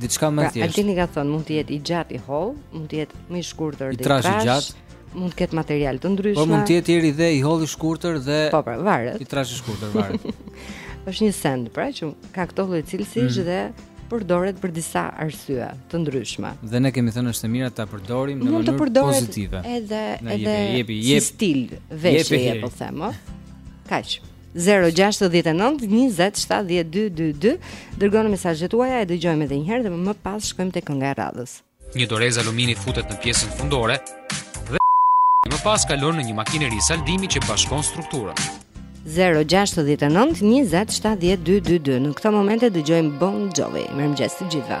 Diçka më e pra, thjeshtë. Pra, Altini ka thënë mund të jetë i gjatë i hollë, mund të jetë më i shkurtër dhe i trashë. I gjatë. Mund të ketë material të ndryshëm. Po mund të jetë dhe i hollë i shkurtër dhe Po, pra, varet. I trashë i shkurtër varet. Është një send, pra, që ka këto lloj cilësish mm. dhe përdoret për disa arsye të ndryshme. Dhe ne kemi thënë është e mira ta përdorim në mënyrë pozitive. Mund të përdoret edhe edhe jepi, jepi, jepi, si stil veshjeje, po them, ëh. Kaq. 0692070222 dërgoni mesazhet tuaja e dëgjojmë edhe një herë dhe më pas shkojmë te kënga e radhës. Një dorezë alumini futet në pjesën fundore dhe më pas kalon në një makineri saldimi që bashkon strukturën. 0692070222 në këto momente dëgjojmë Bon Jovi. Mirëmëngjes të gjithëve.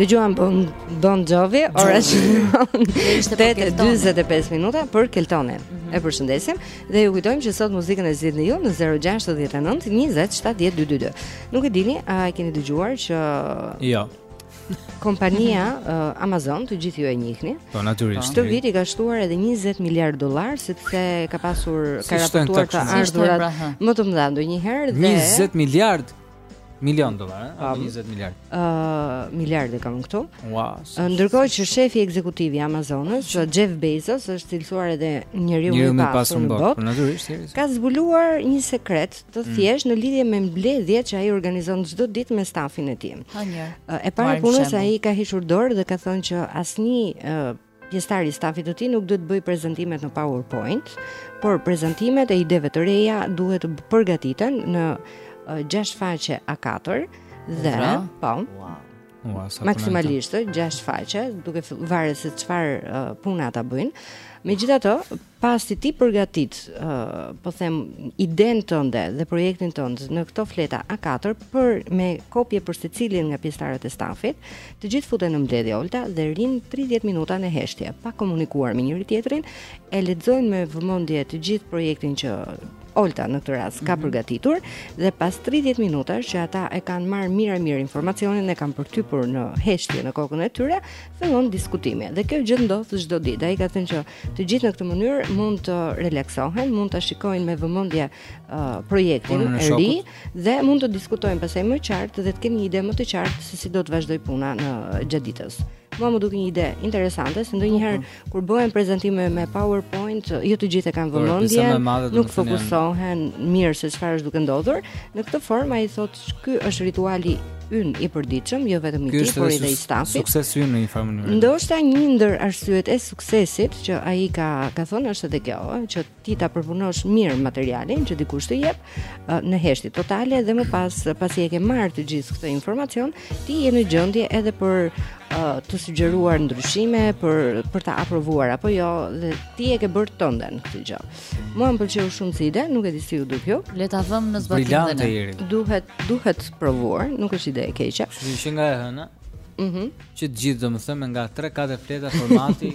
Dëgjuam Bon Bon Jovi, ora është 8:45 minuta për Keltonin. Mm -hmm. E përshëndesim dhe ju kujtojmë që sot muzikën e zgjidhni ju në 069 20 70 222. Nuk e dini, a e keni dëgjuar që Jo. Kompania uh, Amazon, të gjithë ju e njihni. Po natyrisht. Këtë vit i ka shtuar edhe 20 miliard dollarë sepse ka pasur si ka raportuar të ardhurat më të mëdha ndonjëherë dhe 20 miliard milion dollarë, apo 20 miliard. Ë, uh, miliardë kam këtu. Wow. Uh, ndërkohë që shefi ekzekutiv i Amazonës, Jeff Bezos, është cilësuar edhe njeriu më i pasur në botë. Natyrisht, ka zbuluar një sekret Të thjeshtë në lidhje me mbledhjet që ai organizon çdo ditë me stafin e tij. Ha një. E para punës, ai ka hequr dorë dhe ka thënë që asnjë pjesëtar i stafit të tij nuk duhet të bëjë prezantimet në PowerPoint, por prezantimet e ideve të reja duhet të përgatiten në 6 faqe A4 dhe po. Wow. Ua, sa maksimalisht gjashtë faqe, duke varur se çfarë uh, puna ata bëjnë. Megjithatë, pasi ti përgatit, uh, po them, idenë tënde dhe projektin tënd në këto fletë A4 për me kopje për secilin nga pjesëtarët e stafit, të gjithë futen në mbledhje Olta dhe rrinë 30 minuta në heshtje, pa komunikuar me njëri-tjetrin, e lexojnë me vëmendje të gjithë projektin që Olta në këtë rast ka mhm. përgatitur dhe pas 30 minutash që ata e kanë marrë mirë e mirë informacionin e kanë përtypur në heshtje në kokën e tyre, fillon diskutimi. Dhe kjo gjë ndodh çdo ditë. Ai ka thënë që të gjithë në këtë mënyrë mund të relaksohen, mund ta shikojnë me vëmendje uh, projektin e ri dhe mund të diskutojnë pastaj më qartë dhe të kenë një ide më të qartë se si do të vazhdojë puna në gjatë ditës. Mua më duk një ide interesante, se ndonjëherë Kur bëhen prezantime me PowerPoint, jo të gjithë e kanë vëmendjen, nuk fokusohen mirë se çfarë është duke ndodhur. Në këtë formë ai thotë ky është rituali ynë i përditshëm, jo vetëm i tij, por edhe i stafit. Suksesi ynë në një farë mënyre. Ndoshta një ndër arsyet e suksesit që ai ka ka thënë është edhe kjo, që ti ta përpunosh mirë materialin që dikush të jep në heshtje totale dhe më pas pasi e ke marrë të gjithë këtë informacion, ti je në gjendje edhe për të sugjeruar ndryshime për për ta aprovuar apo jo dhe ti e ke bërë tënden këtë gjë. Mua më pëlqeu shumë si ide, nuk e di si ju duk juve. Le ta vëmë në zbatim dhe ne. Duhet duhet provuar, nuk është ide e keqe. Që nga e hëna. Mhm. Mm që të gjithë domethënë nga 3-4 fleta formati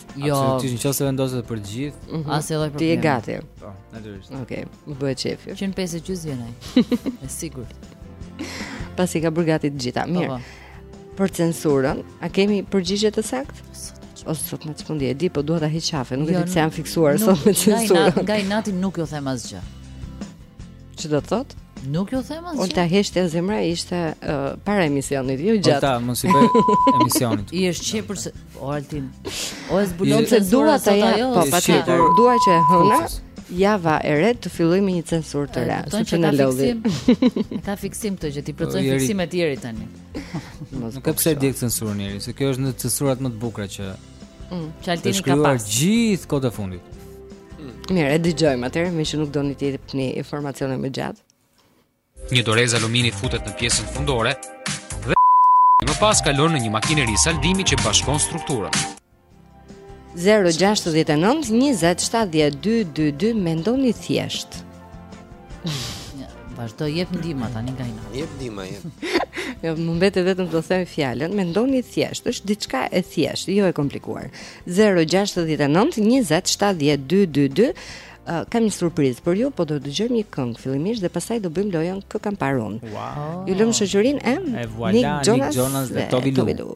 Jo. Absolutisht, nëse vendoset për të gjithë, mm -hmm. asnjë lloj problemi. Ti je gati. Po, natyrisht. Okej, okay. më bëhet qejfi. Që në pesë e gjysmë vjen ai. Është e sigurt. Pasi ka bërë gati të gjitha. Po, Mirë. Po. Për censurën, a kemi përgjigje të saktë? O sot më në fund e di, po dua ta heq qafe, nuk e di, jo, pse jam fiksuar sot me censurën. Nga nga inati nuk ju them asgjë. Që do të thotë? Nuk ju them asgjë. Olta heshtja, zemra, ishte uh, para emisionit, jo gjatë. Olta, mos i bëj emisionit. I është qepur se Altin. O e zbulon se dua ta ja, po patjetër, dua që e hëna. Java e re të fillojë me një censurë të re, sepse na lodhi. Ka fiksim këtë gjë, ti plotësoj fiksimet e tjera tani. Nuk ka pse di censurën e se kjo është në censurat më të bukura që Mm, që Altini ka pas. Është gjithë kohët e fundit. Mirë, e dëgjojmë atëherë, meqë nuk doni të jepni informacione më gjatë. Një dorezë alumini futet në pjesën fundore dhe më pas kalon në një makineri saldimi që bashkon strukturën. 069 20 70 222 mendoni thjesht. Vazhdo jep ndihma tani nga ina. Jep ndihmë, jep. Jo, më mbetet vetëm të them fjalën, mendoni thjesht, është diçka e thjeshtë, jo e komplikuar. 069 20 70 222 Uh, kam një surprizë për ju, po do të dëgjojmë një këngë fillimisht dhe pastaj do bëjmë lojën kë kam parë unë. Wow. Ju lëmë në shoqërinë e, e voilà, Nick Jonas, Nick Jonas dhe, dhe Tove Lo.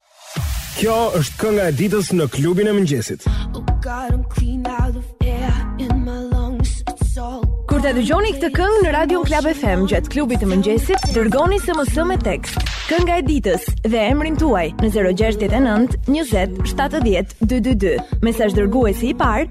Kjo është kënga e ditës në klubin e mëngjesit. Kur ta dëgjoni këtë këngë në Radio Club FM gjatë klubit të mëngjesit, dërgoni SMS me tekst kënga e ditës dhe emrin tuaj në 069 20 70 222. Mesazh dërguesi i parë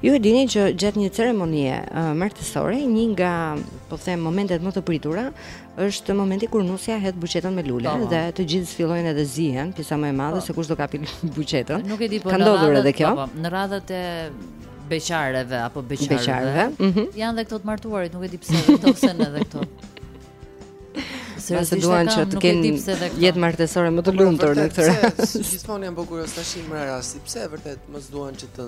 Ju e dini që gjatë një ceremonie martesore, një nga, po them, momentet më të pritura është momenti kur nusja hedh buqetën me lule po. dhe të gjithë fillojnë edhe zihen, pjesa më e madhe po. se kush do kapi buqetën. Nuk e di po. Ka ndodhur edhe kjo. Po, po, në radhët e beqarëve apo beqareve. beqareve. Mm -hmm. Janë dhe këto të martuarat, nuk e di pse vendosen edhe këto. Nëse duan që të kenë jetë martesore më të po, lumtur në këtë rast. Gjithmonë janë bukur tashmë në rast, sepse vërtet mos duan që të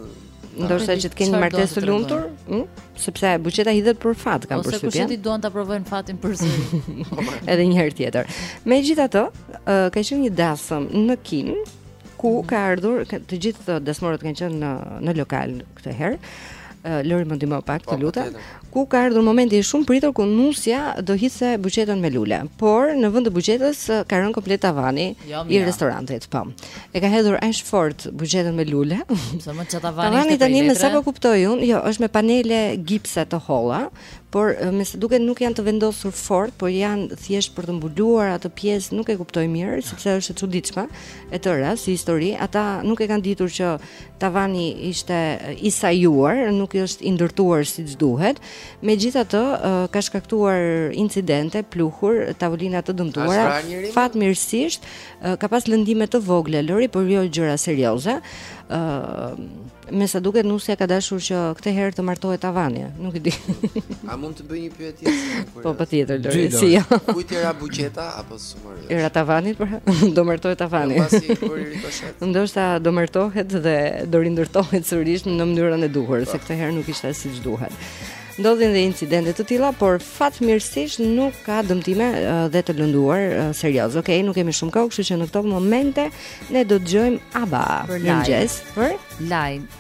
Ndoshta që të kenë një martesë të lumtur, ëh, hm? sepse buqeta hidhet për fat, kam përshtypjen. Ose kush e di duan ta provojnë fatin përsëri. Edhe një herë tjetër. Megjithatë, ë ka qenë një dasëm në Kinë ku mhm. ka ardhur të gjithë dasmorët kanë qenë në në lokal këtë herë. Lori më ndihmo pak, të po, lutem. ku ka ardhur momenti i shumëpritur ku nusja do hidhte buqetën me lule, por në vend të buqetës ka rënë komplet tavani jo, i restorantit. Po. E ka hedhur aq fort buqetën me lule. Sa u ça tavani. Tavani tani me sa po kuptoj un, jo, është me panele gipsi të holla, por me sa duket nuk janë të vendosur fort, por janë thjesht për të mbuluar atë pjesë, nuk e kuptoj mirë, sepse është e çuditshme e tëra si histori. Ata nuk e kanë ditur që tavani ishte i sajuar, nuk është i ndërtuar siç duhet. Megjithatë, ka shkaktuar incidente, pluhur, tavolina të dëmtuara. Fatmirësisht, ka pas lëndime të vogla Lori, por jo gjëra serioze. ë Me sa duket nusja ka dashur që këtë herë të martohet tavani, nuk e di. A mund të bëj një pyetje? Po patjetër, Lori, si jo. Kujt i ra buqeta apo I ra tavanit pra, do martohet tavani. Ndoshta do martohet dhe do rindërtohet sërish në mënyrën e duhur, se këtë herë nuk ishte siç duhet. Ndodhin dhe incidente të tilla, por fatmirësisht nuk ka dëmtime dhe të lënduar serioz. Okej, okay, nuk kemi shumë kohë, kështu që në këto momente ne do të dëgjojmë ABBA. Për Lajn. Për Lajn.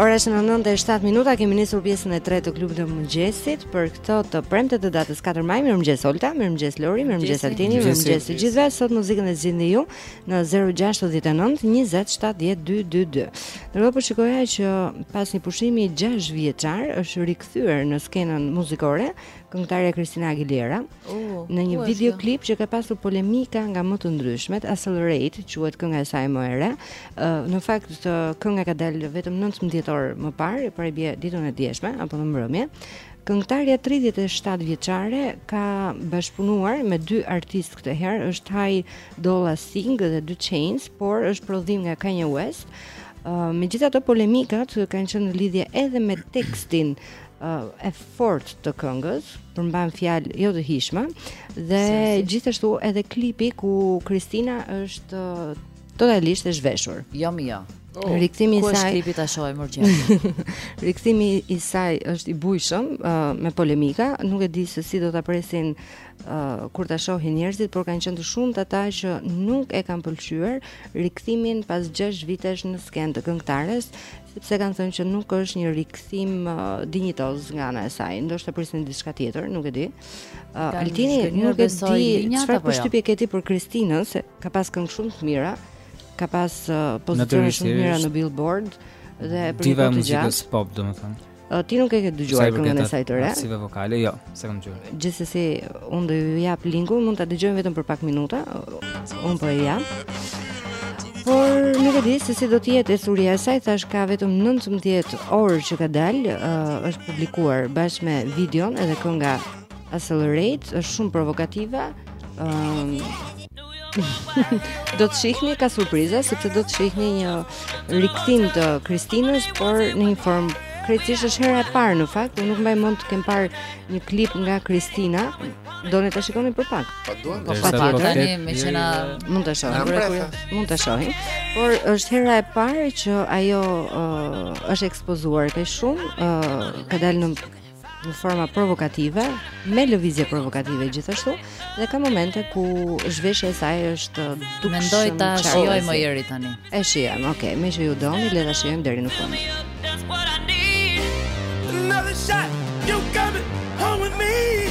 Ora është 9:07 minuta, kemi nisur pjesën e tretë të klubit të mëngjesit për këtë të premte të datës 4 maj. Mirëmëngjes Olta, mirëmëngjes Lori, mirëmëngjes Altini, mirëmëngjes të gjithëve. Sot muzikën e zgjidhni ju në 069 20 70 222. Ndërkohë po shikoja që pas një pushimi 6 vjeçar është rikthyer në skenën muzikore këngëtarja Christina Aguilera uh, në një videoklip që ka pasur polemika nga më të ndryshmet, Accelerate, quhet kënga e saj më e re. Uh, në fakt kënga ka dalë vetëm 19 orë më parë, pra i bie ditën e djeshme apo në mbrëmje. Këngëtarja 37 vjeçare ka bashkëpunuar me dy artistë këtë herë, është Ty Dolla Sign dhe 2 Chainz, por është prodhim nga Kanye West. Uh, megjithatë polemikat kanë qënë në lidhje edhe me tekstin uh, e fort të këngës, përmban fjalë jo të hijshme dhe si, si. gjithashtu edhe klipi ku Kristina është uh, totalisht e zhveshur. Jo moj jo. Oh. Rikthimi i saj. Klipi ta shohim urgjent. Rikthimi i saj është i bujshëm uh, me polemika, nuk e di se si do ta presin Uh, kur ta shohin njerëzit, por kanë qenë të shumtë ata që nuk e kanë pëlqyer rikthimin pas 6 vitesh në skenë të këngëtares, sepse kanë thënë që nuk është një rikthim uh, dinjitoz nga ana e saj. Ndoshta prisnin diçka tjetër, nuk e di. Uh, Altini nuk e di çfarë përshtypje jo? ke ti për Kristinën se ka pas këngë shumë të mira, ka pas uh, pozicione shumë të mira në Billboard dhe për diva e muzikës pop, domethënë. Ti nuk e ke dëgjuar këngën e saj të re? Si vokale, jo, s'e kam dëgjuar. Gjithsesi, unë do ju jap linkun, mund ta dëgjojmë vetëm për pak minuta. Unë po e jap. Por nuk e di se si do të jetë ecuria e saj, thash ka vetëm 19 orë që ka dalë, uh, është publikuar bashkë me videon edhe kënga Accelerate, është shumë provokative. Ëm um, do të shihni ka surpriza sepse do të shihni një rikthim të Kristinës, por në një formë krejtësisht është hera e parë në fakt, unë nuk mbaj mend të kem parë një klip nga Kristina. Doni ta shikoni për pak. Po duam po patjetër. Tani meqë na mund ta shohim. Mund ta shohim. Por është hera e parë që ajo uh, është ekspozuar kaq shumë, uh, ka dalë në në forma provokative, me lëvizje provokative gjithashtu dhe ka momente ku zhveshja e saj është dukshëm. Mendoj ta shijojmë deri tani. E shijojmë, ok, meqë ju doni, le ta shijojmë deri në fund. Another shot, you coming home with me?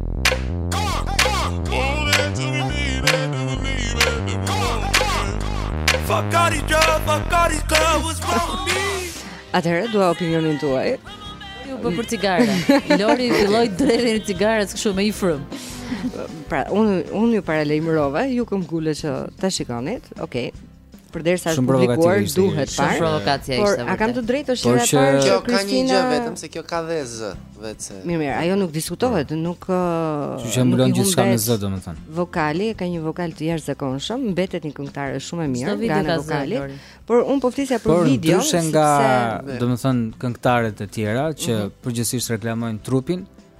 Atëherë dua opinionin tuaj. Iu bë për cigare. Lori filloi dredhjen e cigares kështu me një frymë. Pra, unë unë ju paralajmërova, ju këmbëngulët që ta shikonit. Okej. Okay. përderisa është publikuar duhet parë. Provokative ishte. Por a kam të drejtë të shkruaj që kjo ka një gjë vetëm se kjo ka dhe zë vetë. Mirë, mirë, ajo nuk diskutohet, po. nuk mbulon gjithçka me zë domethënë. Vokalin e ka një vokal të jashtëzakonshëm, mbetet një këngëtare shumë e mirë nga ana vokali. Por unë po flisja për video, sepse nga domethënë këngëtaret e tjera që mhm. përgjithsisht reklamojnë trupin,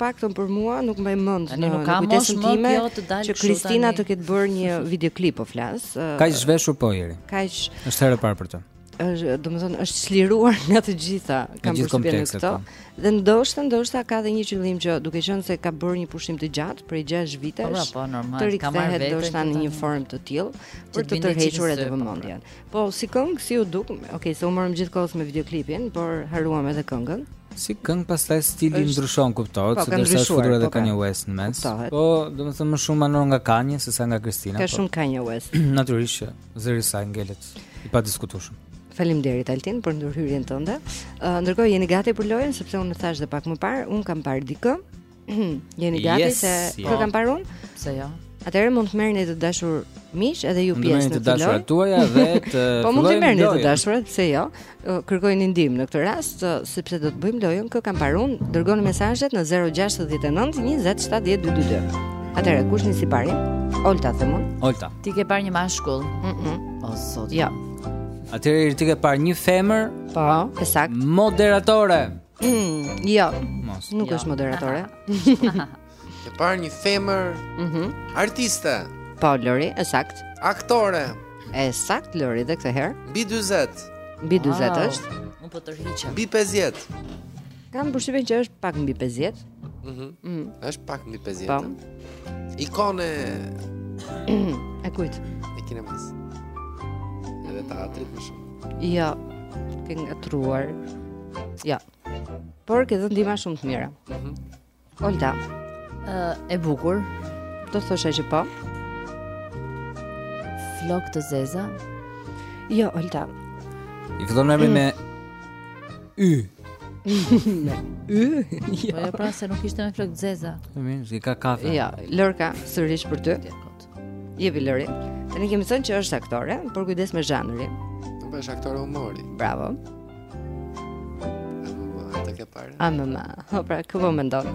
paktën për mua nuk mbaj mend në kujtesën time që Kristina të ketë bërë një videoklip po flas. Kaq zhveshur po jeri. Kaq është hera e parë për të. Është, domethënë është çliruar nga të gjitha kam përshtypjen në këto. Po. Dhe ndoshta ndoshta ka dhe një qëllim që duke qenë se ka bërë një pushim të gjatë prej 6 vitesh. Po, po, normal. Të rikthehet ndoshta në një formë të tillë për të tërhequr edhe vëmendjen. Po si këngë si u duk? Okej, okay, se u morëm gjithë kohës me videoklipin, por harruam edhe këngën. Si këngë pastaj stili është... ndryshon kuptohet, po, se derisa është futur edhe po, Kanye West në mes. Kuptohet. Po, domethënë më shumë anon nga Kanye sesa nga Kristina. Ka po. shumë Kanye West. Natyrisht që zëri i saj ngelet i padiskutueshëm. Faleminderit Altin për ndërhyrjen tënde. Uh, ndërkohë jeni gati për lojën sepse unë thashë dhe pak më parë, unë kam parë dikë Jeni gati yes, se yes. kë kam parë unë? Se jo. Atëherë mund të merrni të dashur miq edhe ju pjesë në këtë lojë. Mund të dashurat tuaja dhe të Po mund të merrni të dashurat, pse jo? Kërkojini ndihmë në këtë rast sepse do të bëjmë lojën kë kam parë unë. Dërgoni mesazhet në 069 20 70 222. Atëherë kush nis i pari? Olta them unë. Olta. Ti ke parë një mashkull? Mhm. Mm o zot. Jo. Atëherë ti ke parë një femër? Po, e saktë. Moderatore. Mm, jo. Mos. Nuk jo. është moderatore. Ke parë një femër? Mhm. Mm artiste. Po Lori, e saktë. Aktore. E saktë Lori dhe këtë herë. Mbi 40. Mbi 40 wow. është. Unë po tërhiqem. Mbi 50. Kam përshtypjen që është pak mbi 50. Mhm. Mm. Është pak mbi 50. Po. Ikone e kujt? E kinemasë. Edhe teatrit më shumë. Jo. Ke ngatërruar. Jo. Por ke dhënë ndihma shumë të mira. Mhm. Mm Olta. Uh, e bukur. Do thosha që po. Flokë të zeza. Jo, Olta. I fillon emri mm. me Y. Me y. Jo. Jo pra se nuk ishte me flokë të zeza. Po mirë, s'i ka kafe. Jo, Lorka sërish për ty. Jepi Lori. Tani kemi thënë që është aktore, por kujdes me zhanrin. Po është aktore humori. Bravo. Ata ke parë. Ama, po pra kë po mendon?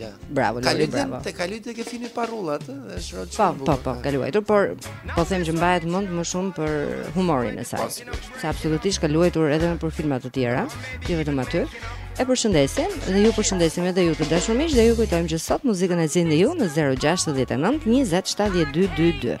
Lë. Bravo, Lori, bravo. Te kaloj te ke fini pa rrullat, ëh, është rrot shumë bukur. Po, po, po, ka luajtur. Por po them që mbahet mend më shumë për humorin e saj. Se absolutisht ka luajtur edhe nëpër filma të tjera, jo vetëm aty. E përshëndesim dhe ju përshëndesim edhe ju të dashur miq dhe ju kujtojmë që sot muzikën e zgjidhni ju në 069 20 70 222.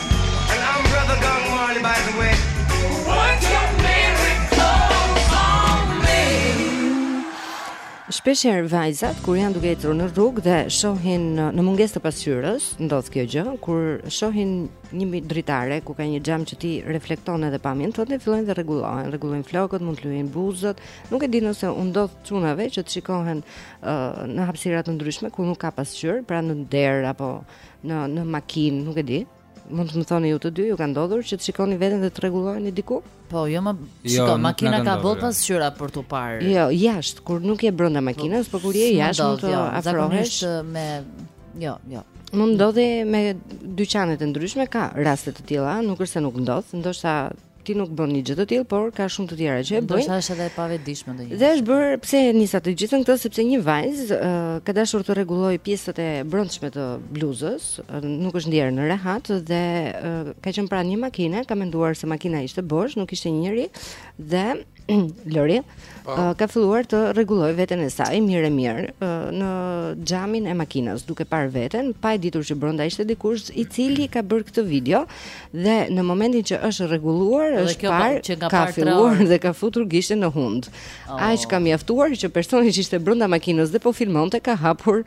Shpeshherë vajzat kur janë duke ecur në rrugë dhe shohin në mungesë të pasqyrës, ndodh kjo gjë, kur shohin një dritare ku ka një xham që të reflekton edhe pamjen, thotë fillojnë të rregullohen, rregullojnë flokët, mund të lyejnë buzët, nuk e di nëse u ndodh çunave që të shikohen uh, në hapësira të ndryshme ku nuk ka pasqyrë, pra në derë apo në në makinë, nuk e di. Mund të më thoni ju të dy, ju ka ndodhur që të shikoni veten dhe të rregulloheni diku? Po, jo më jo, shikoj, makina ka bërë pasqyra për t'u parë. Jo, jashtë, kur nuk je brenda po, makinës, por kur je jashtë mund të jo, afrohesh me jo, jo. Mund të ndodhë me dyqanet e ndryshme ka raste të tilla, nuk është se nuk ndodh, ndoshta ti nuk bën një gjë të tillë, por ka shumë të tjera që e bëjnë. Do të thosha edhe e pavetëdijshme ndonjëherë. Dhe është bërë pse e nisa të gjithën këto sepse një vajzë uh, ka dashur të rregullojë pjesët e brendshme të bluzës, uh, nuk është ndjerë rehat dhe uh, ka qenë pranë një makine, ka menduar se makina ishte bosh, nuk ishte njeri dhe Lori po. uh, ka filluar të rregullojë veten e saj mirë e mirë uh, në xhamin e makinës, duke parë veten, pa e ditur që brenda ishte dikush i cili ka bërë këtë video dhe në momentin që është rregulluar, është parë që ka, ka filluar dhe ka futur gishtin në hundë. Oh. Aq ka mjaftuar që personi që ishte brenda makinës dhe po filmonte ka hapur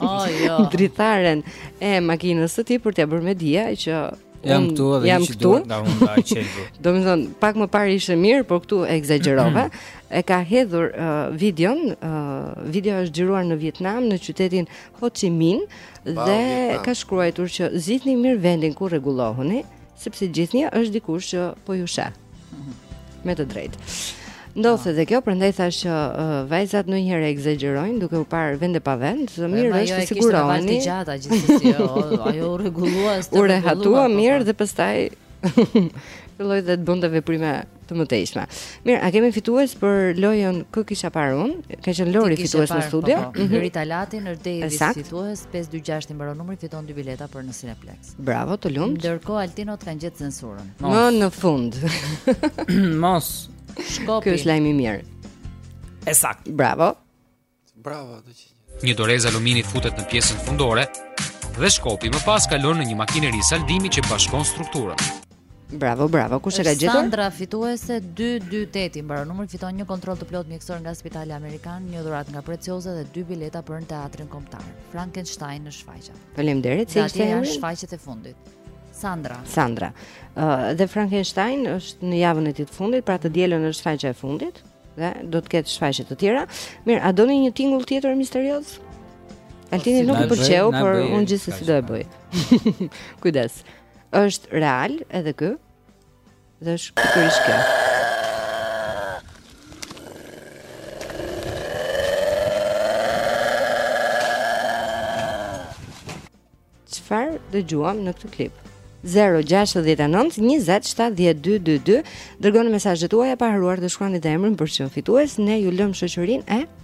oh, jo. dritaren e makinës së tij për t'ia bërë me dije që Jam këtu edhe jam këtu. Nga unë nga qelbur. Domethënë, pak më parë ishe mirë, por këtu e ekzagjerove. e ka hedhur uh, videon, uh, videoja është xhiruar në Vietnam, në qytetin Ho Chi Minh, dhe ka shkruajtur që zgjidhni mirë vendin ku rregulloheni, sepse gjithnjë është dikush që po ju sheh. Me të drejtë. Ndodh edhe kjo, prandaj thashë që uh, vajzat ndonjëherë ekzagjerojnë duke u parë vend e pa vend, dhe mirë është jo, të siguroheni. Ajo gjata gjithsesi, jo, ajo u rregullua, u rehatua po, mirë po. dhe pastaj filloi dhe të bënte veprime të mëtejshme. Mirë, a kemi fitues për lojën kë kishe parë unë? Ka qenë Lori fitues në studio. Po, po. Mhm. Rita Lati në Davis fitues 526 i mbaron numri fiton dy bileta për në Cineplex. Bravo, të lumtë. Ndërkohë Altino të kanë gjetë censurën. Më në fund. Mos. Shkopi. Ky është lajmi i mirë. Ësakt. Bravo. Bravo. Një dorezë alumini futet në pjesën fundore dhe shkopi më pas kalon në një makineri saldimi që bashkon strukturën. Bravo, bravo. Kush e ka gjetur? Sandra fituese 228 i mbaron numri, fiton një kontroll të plotë mjekësor nga Spitali Amerikan, një dhuratë nga Preziosa dhe dy bileta për në teatrin kombëtar. Frankenstein në shfaqje. Faleminderit, si ishte emri? Shfaqjet e fundit. Sandra. Sandra. Ë uh, dhe Frankenstein është në javën e tij të fundit, pra të dielën është shfaqja e fundit dhe s'do të ketë shfaqje të tjera. Mirë, a doni një tingull tjetër misterioz? Po, Altini nuk e pëlqeu, por unë gjithsesi do e bëj. Kujdes. Është real edhe ky? Dhe është pikërisht kjo. Çfarë dëgjuam në këtë klip? 069 20 70222 dërgoni mesazhet tuaja pa harruar të shkruani dhe emrin për t'u shpallur fitues ne ju lëmë në shoqërinë e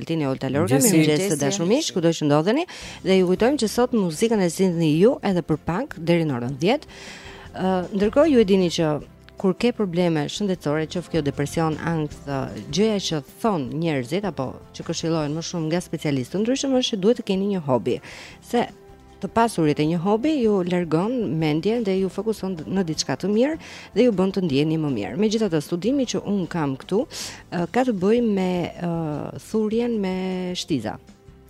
Altini Olta Lorca, mirëmëngjes të dashur miq, kudo që ndodheni dhe ju kujtojmë që sot muzikën e zgjidhni ju edhe për pak deri në orën 10. Ë, ndërkohë ju e dini që kur ke probleme shëndetësore, qoftë kjo depresion, ankth, gjëja që thonë njerëzit apo që këshillohen më shumë nga specialistë të ndryshëm është që duhet të keni një hobi. Se të pasurit e një hobi ju largon mendjen dhe ju fokuson në diçka të mirë dhe ju bën të ndjeni më mirë. Megjithatë studimi që un kam këtu ka të bëjë me uh, thurjen me shtiza.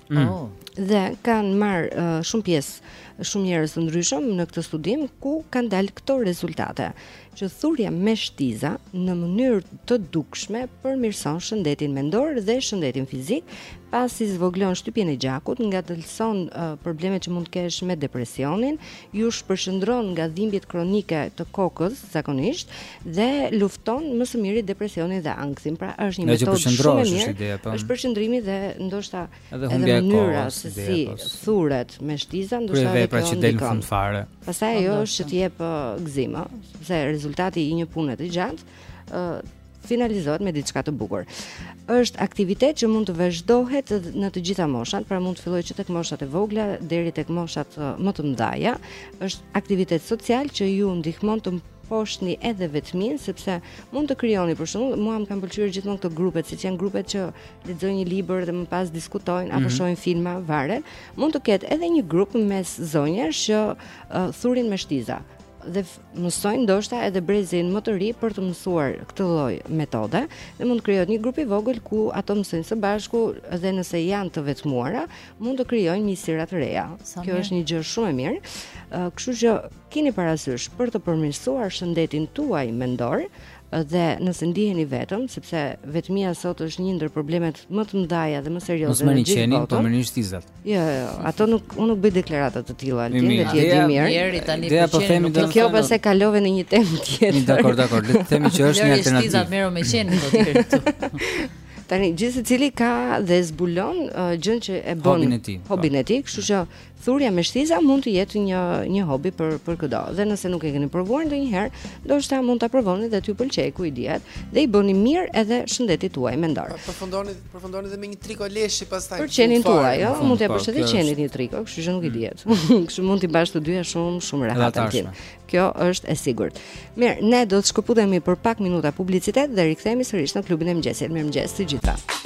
Mm. Oh. Dhe kanë marrë uh, shumë pjesë shumë njerëz të ndryshëm në këtë studim ku kanë dalë këto rezultate. që thurja me shtiza në mënyrë të dukshme përmirëson shëndetin mendor dhe shëndetin fizik, pasi zvogëlon shtypjen e gjakut, ngadalëson uh, problemet që mund të kesh me depresionin, ju shpërqendron nga dhimbjet kronike të kokës zakonisht dhe lufton më së miri depresionin dhe ankthin. Pra është një metodë shumë e mirë. Po. Është përqendrimi dhe ndoshta Edhe humbja e kohës, se si thuret me shtiza, ndoshta edhe kjo ndikon. Pastaj ajo është që të jep uh, gëzim, se rezultati i një pune të gjatë uh, finalizohet me diçka të bukur. Është aktivitet që mund të vazhdohet në të gjitha moshat, pra mund të fillojë që tek moshat e vogla deri tek moshat uh, më të mëdha. Është aktivitet social që ju ndihmon të mposhtni edhe vetminë sepse mund të krijoni për shembull mua më kanë pëlqyer gjithmonë këto grupet siç janë grupet që lexojnë një libër dhe më pas diskutojnë apo mm -hmm. shohin filma, varet, mund të ketë edhe një grup mes zonjash që uh, thurin me shtiza dhe mësojnë ndoshta edhe brezin më të ri për të mësuar këtë lloj metode dhe mund të krijohet një grup i vogël ku ato mësojnë së bashku dhe nëse janë të vetmuara mund të krijojnë miqësira të reja. Kjo është një gjë shumë e mirë. Uh, kështu që keni parasysh për të përmirësuar shëndetin tuaj mendor, dhe nëse ndiheni vetëm, sepse vetmia sot është një ndër problemet më të mëdha dhe më serioze në gjithë botën. Mos po më shtizat. Jo, jo, jo, ato nuk unë nuk bëj deklarata të tilla, ti e di mirë. Mirë, tani po po themi do. Kjo pastaj kalove në një temë tjetër. Dakor, dakor, le të themi që është një alternativë. Shtizat merro me qenë do të thotë. Tani gjithsecili ka dhe zbulon uh, gjënë që e bën hobin e tij. Po. Hobin e tij, kështu që Thurja me shtiza mund të jetë një një hobi për për këdo. Dhe nëse nuk e keni provuar ndonjëherë, ndoshta mund ta provoni dhe t'ju pëlqejë ku i dihet dhe i bëni mirë edhe shëndetit tuaj mendor. Po përfundoni përfundoni dhe me një triko leshi pastaj. Për qenin tuaj, jo, mund t'ia bësh edhe qenit një triko, kështu që nuk i dihet. Kështu mund t'i bash të dyja shumë shumë rehat aty. Kjo është e sigurt. Mirë, ne do të shkëputemi për pak minuta publicitet dhe rikthehemi sërish në klubin e mëngjesit. Mirëmëngjes të gjithëve.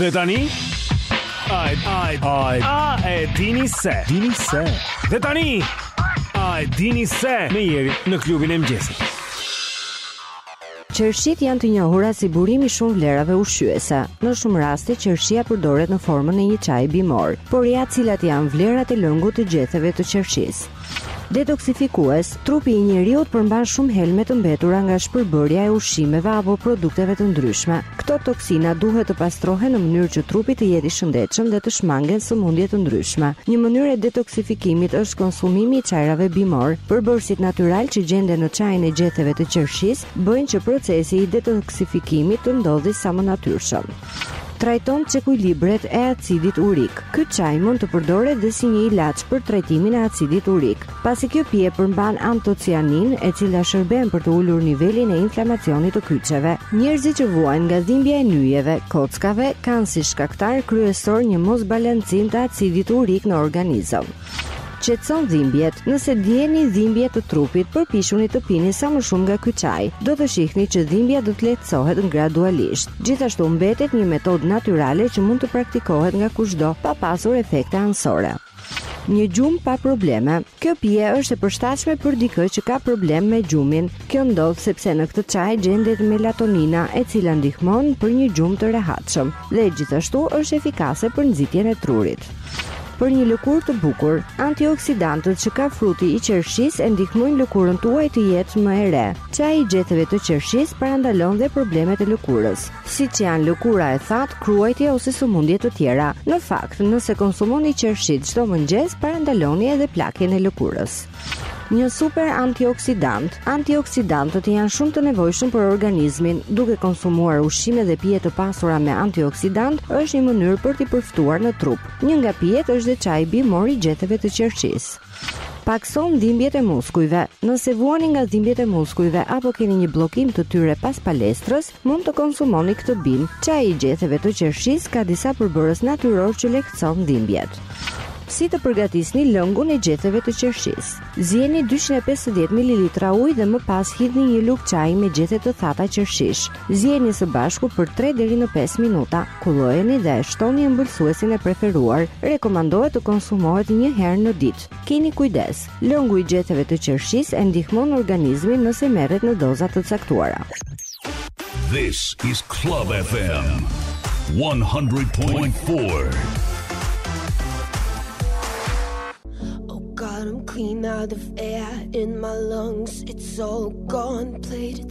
Dhe tani Ai ai ai a e dini se dini se Dhe tani Ai dini se me Jerin në klubin e mëngjesit Qershitë janë të njohura si burim i shumë vlerave ushqyese. Në shumë raste qershia përdoret në formën e një çaji bimor. Por ja cilat janë vlerat e lëngut të gjetheve të qershisë. Detoksifikues, trupi i njeriut përmban shumë helme të mbetura nga shpërbërja e ushqimeve apo produkteve të ndryshme. Këto toksina duhet të pastrohen në mënyrë që trupi të jetë i shëndetshëm dhe të shmangen sëmundje të ndryshme. Një mënyrë e detoksifikimit është konsumimi i çajrave bimorë. Përbërësit natyralë që gjenden në çajin e gjetheve të qershisë bëjnë që procesi i detoksifikimit të ndodhë sa më natyrshëm. Trajton çekuilibret e acidit urik. Ky çaj mund të përdoret dhe si një ilaç për trajtimin e acidit urik. pasi kjo pije përmban antocianinë, e cila shërben për të ulur nivelin e inflamacionit të kyçeve. Njerëzit që vuajnë nga dhimbja e nyjeve, kockave, kanë si shkaktar kryesor një mosbalancim të acidit urik në organizëm. Qetëson dhimbjet. Nëse ndjeni dhimbje të trupit, përpishuni të pini sa më shumë nga ky çaj. Do të shihni që dhimbja do të lehtësohet gradualisht. Gjithashtu mbetet një metodë natyrale që mund të praktikohet nga kushdo pa pasur efekte anësore. Një gjumë pa probleme. Kjo pije është e përshtatshme për dikë që ka problem me gjumin. Kjo ndodh sepse në këtë çaj gjendet melatonina, e cila ndihmon për një gjumë të rehatshëm dhe gjithashtu është efikase për nxitjen e trurit. Për një lëkurë të bukur, antioksidantët që ka fruti i qershisë e ndihmojnë lëkurën tuaj të jetë më e re. Çaji i gjetheve të qershisë parandalon dhe problemet e lëkurës. siç janë lëkura e thatë, kruajtje ose sëmundje të tjera. Në fakt, nëse konsumoni qershitë çdo mëngjes, parandaloni edhe plakjen e lëkurës. Një super antioksidant. Antioksidantët janë shumë të nevojshëm për organizmin. Duke konsumuar ushqime dhe pije të pasura me antioksidantë, është një mënyrë për t'i përftuar në trup. Një nga pijet është dhe çaji bimor i gjetheve të qershisë. Pakëson dhimbjet e muskujve. Nëse vuani nga dhimbjet e muskujve apo keni një bllokim të tyre pas palestrës, mund të konsumoni këtë bimë. Çaji i gjetheve të qershisë ka disa përbërës natyrorë që lehtëson dhimbjet. Si të përgatisni lëngun e gjetheve të qershisë? Zieni 250 mililitra ujë dhe më pas hidhni një lugë çaji me gjethe të thata qershish. Ziejeni së bashku për 3 deri në 5 minuta. Kullojeni dhe shtoni ëmbëlsuesin e preferuar. Rekomandohet të konsumohet një herë në ditë. Keni kujdes. Lëngu i gjetheve të qershisë e ndihmon organizmin nëse merret në doza të caktuara. This is Club FM 100.4. Oh God, I'm clean out of air in my lungs. It's all gone, played it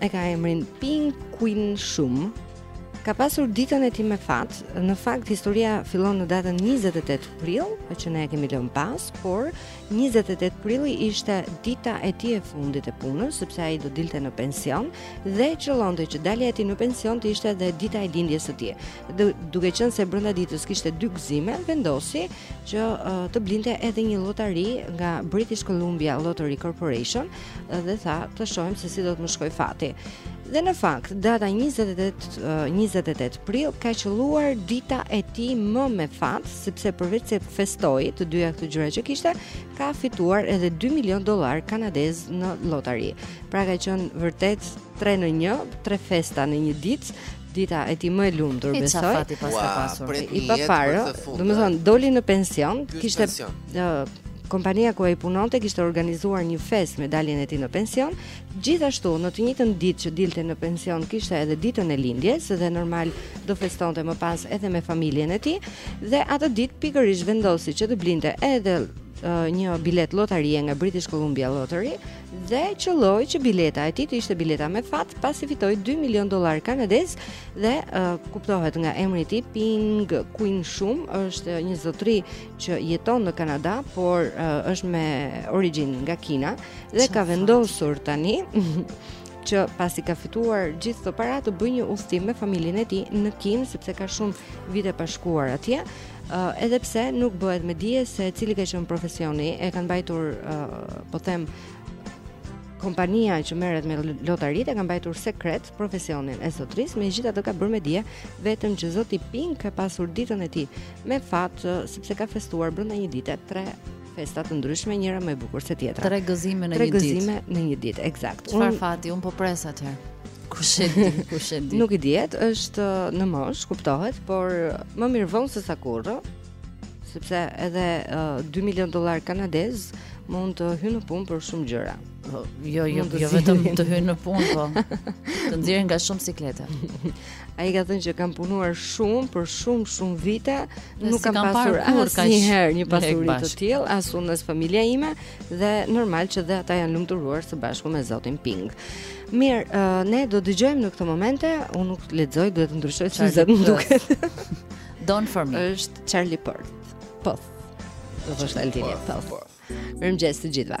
e ka emrin Ping Queen Shum, ka pasur ditën e tij me fat. Në fakt historia fillon në datën 28 prill, e që ne e kemi lënë pas, por 28 prilli ishte dita e tij e fundit e punës, sepse ai do dilte në pension dhe qëllonte që dalja e tij në pension të ishte edhe dita e lindjes së tij. Dhe duke qenë se brenda ditës kishte dy gëzime, vendosi që uh, të blinte edhe një lotari nga British Columbia Lottery Corporation, dhe tha të shohim se si do të më shkojë fati. Dhe në fakt, data 28, 28 prill ka qëlluar dita e tij më me fat, sepse përveç se festoi të dyja këto gjëra që kishte, ka fituar edhe 2 milion dollarë kanadezë në lotari. Pra ka qenë vërtet 3 në 1, 3 festa në një ditë, Dita e tij më e lumtur, besoj. Sa fat i paska pasur. I paparë, domethënë doli në pension, kishte kompania ku ai punonte kishte organizuar një festë me daljen e tij në pension. Gjithashtu, në të njëjtën ditë që dilte në pension, kishte edhe ditën e lindjes dhe normal do festonte më pas edhe me familjen e tij dhe atë ditë pikërisht vendosi që të blinte edhe një biletë lotarie nga British Columbia Lottery dhe qëlloi që bileta e tij të ishte bileta me fat, pasi fitoi 2 milion dollarë kanadezë dhe uh, kuptohet nga emri i tij Ping Queen Shum, është një zotëri që jeton në Kanada, por uh, është me origjinë nga Kina dhe Qa ka vendosur tani që pasi ka fituar gjithë ato para të bëjë një udhëtim me familjen e tij në Kinë sepse ka shumë vite pa shkuar atje uh, edhe pse nuk bëhet me dije se cili ka qenë profesioni, e kanë mbajtur uh, po them kompania që merret me lotaritë e ka mbajtur sekret profesionin e zotërisë, megjithatë ka bërë me dije vetëm që zoti Ping ka pasur ditën e tij me fat sepse ka festuar brenda një dite tre festa të ndryshme njëra më e bukur se tjetra. Tre gëzime në një ditë. Tre gëzime në një ditë, eksakt. Çfarë un... fati, unë po pres atë. Kush e di, kush e di. Nuk i dihet, është uh, në moshë, kuptohet, por uh, më mirë vonë sesa kurrë, sepse edhe uh, 2 milion dollarë kanadezë mund të hyjnë në punë për shumë gjëra. Jo, jo, jo vetëm të hyjnë në punë, po. Të nxjerrin nga shumë siklete. Ai ka thënë që kam punuar shumë për shumë shumë vite, nuk kam, kam pasur asnjëherë një pasuri të tillë, as unë as familja ime dhe normal që dhe ata janë lumturuar së bashku me zotin Ping. Mirë, uh, ne do dëgjojmë në këto momente, unë nuk lexoj, duhet të ndryshoj çfarë më duket. Done for me. Është Charlie Puth. Puth. Do të thotë Altini Puth. Mirëmëngjes të gjithëve.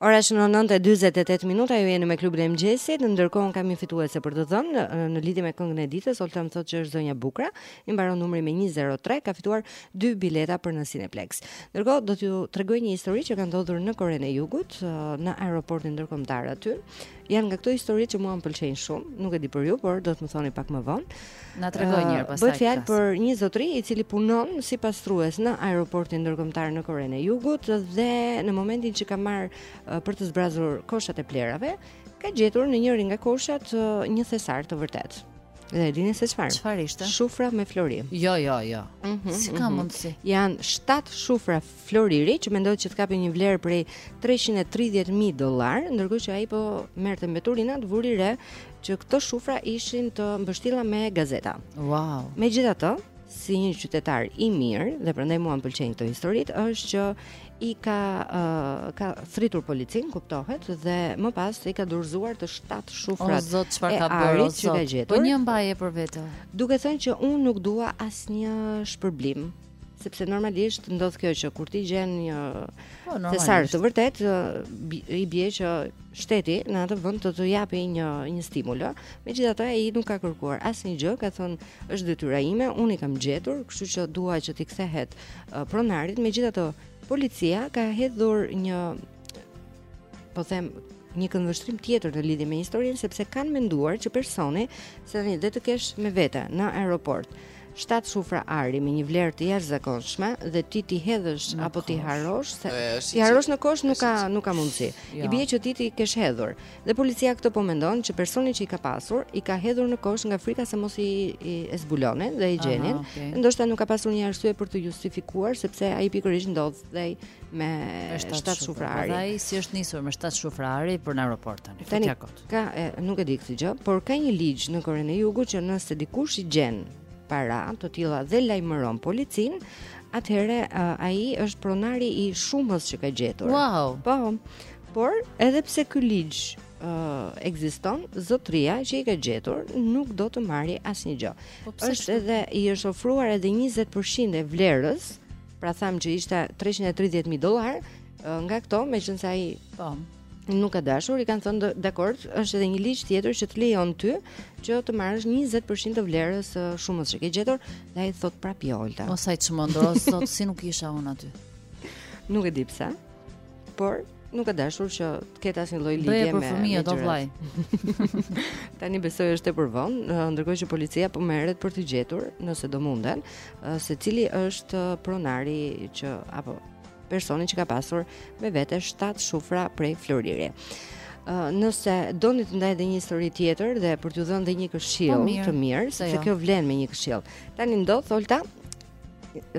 Ora shënon 9:48 minuta, ju jeni me klubin e mëngjesit. Ndërkohë un kam një fituese për të dhënë në lidhje me këngën e ditës, Olta më thotë që është zonja Bukra, i mbaron numri me 103, ka fituar dy bileta për në Cineplex. Ndërkohë do t'ju tregoj një histori që ka ndodhur në Korenë e Jugut, në aeroportin ndërkombëtar aty. Janë nga këto histori që mua më pëlqejnë shumë, nuk e di për ju, por do të më thoni pak më vonë. Na tregoj një herë pastaj. Bëhet fjalë për një zotëri i cili punon si pastrues në aeroportin ndërkombëtar në Korenë e Jugut dhe në momentin që ka marrë për të zbrazur koshat e plehrave, ka gjetur në njërin nga koshat një thesar të vërtetë. Dhe e dini se çfarë? Çfarë ishte? Shufra me flori. Jo, jo, jo. Mm -hmm, si ka mm -hmm. mundësi? Janë 7 shufra floriri, që mendohet që të kapin një vlerë prej 330 mijë dollarë, ndërkohë që ai po merrte mbeturinat, vuri re që këto shufra ishin të mbështjella me gazeta. Wow. Megjithatë, si një qytetar i mirë dhe prandaj mua më pëlqejnë këto historitë është që i ka uh, ka thirrur policin, kuptohet dhe më pas i ka dorëzuar të shtatë shufrat. O zot, çfarë ka bërë o zot? Po një mbaje për vete. Duke thënë që unë nuk dua asnjë shpërblim. sepse normalisht ndodh kjo që kur ti gjen një po, thesar të vërtetë i bie që shteti në atë vend të të japi një një stimul. Megjithatë ai nuk ka kërkuar asnjë gjë, ka thënë është detyra ime, unë i kam gjetur, kështu që dua që t'i kthehet pronarit. Megjithatë policia ka hedhur një po them një këndvështrim tjetër në lidhje me historinë sepse kanë menduar që personi se tani dhe të kesh me vete në aeroport shtatë shufra ari me një vlerë të jashtëzakonshme dhe ti t'i hedhësh në apo t'i harrosh se t'i harrosh në kosh nuk ka nuk ka mundësi. Jo. I bie që ti t'i kesh hedhur. Dhe policia këtë po mendon që personi që i ka pasur i ka hedhur në kosh nga frika se mos i, i e zbulonin dhe i gjenin. Okay. Ndoshta nuk ka pasur një arsye për të justifikuar sepse ai pikërisht ndodh Prandaj me 7 shufra ari. Po ai si është nisur me 7 shufra ari për në aeroport tani. Tani ka e, nuk e di këtë gjë, por ka një ligj në Korenë e Jugut që nëse dikush i gjen para të tilla dhe lajmëron policin, atëherë ai është pronari i shumës që ka gjetur. Wow. Po. Por edhe pse ky ligj uh, ekziston, zotëria që i ka gjetur nuk do të marrë asnjë gjë. Po është edhe i është ofruar edhe 20% e vlerës Pra thamë që ishte 330 mijë dollar, nga këto, meqenëse ai po nuk ka dashur, i kanë thënë dakord, është edhe një ligj tjetër që të lejon ty që të marrësh 20% të vlerës së shumës që ke gjetur, dhe ai thot prapë jo, Olta. Mos, ai çmend, o Zot, si nuk isha unë aty. Nuk e di pse. Por nuk ka dashur që të ketë asnjë lloj lidhje me. Bëje për fëmijët o vllai. Tani besoj është tepër vonë, ndërkohë që policia po merret për të gjetur, nëse do munden, se cili është pronari që apo personi që ka pasur me vete 7 shufra prej floriri. Uh, nëse doni të ndaj dhe një histori tjetër dhe për t'ju dhënë dhe një këshillë, po të mirë, sepse kjo vlen me një këshillë. Tani ndodh Olta,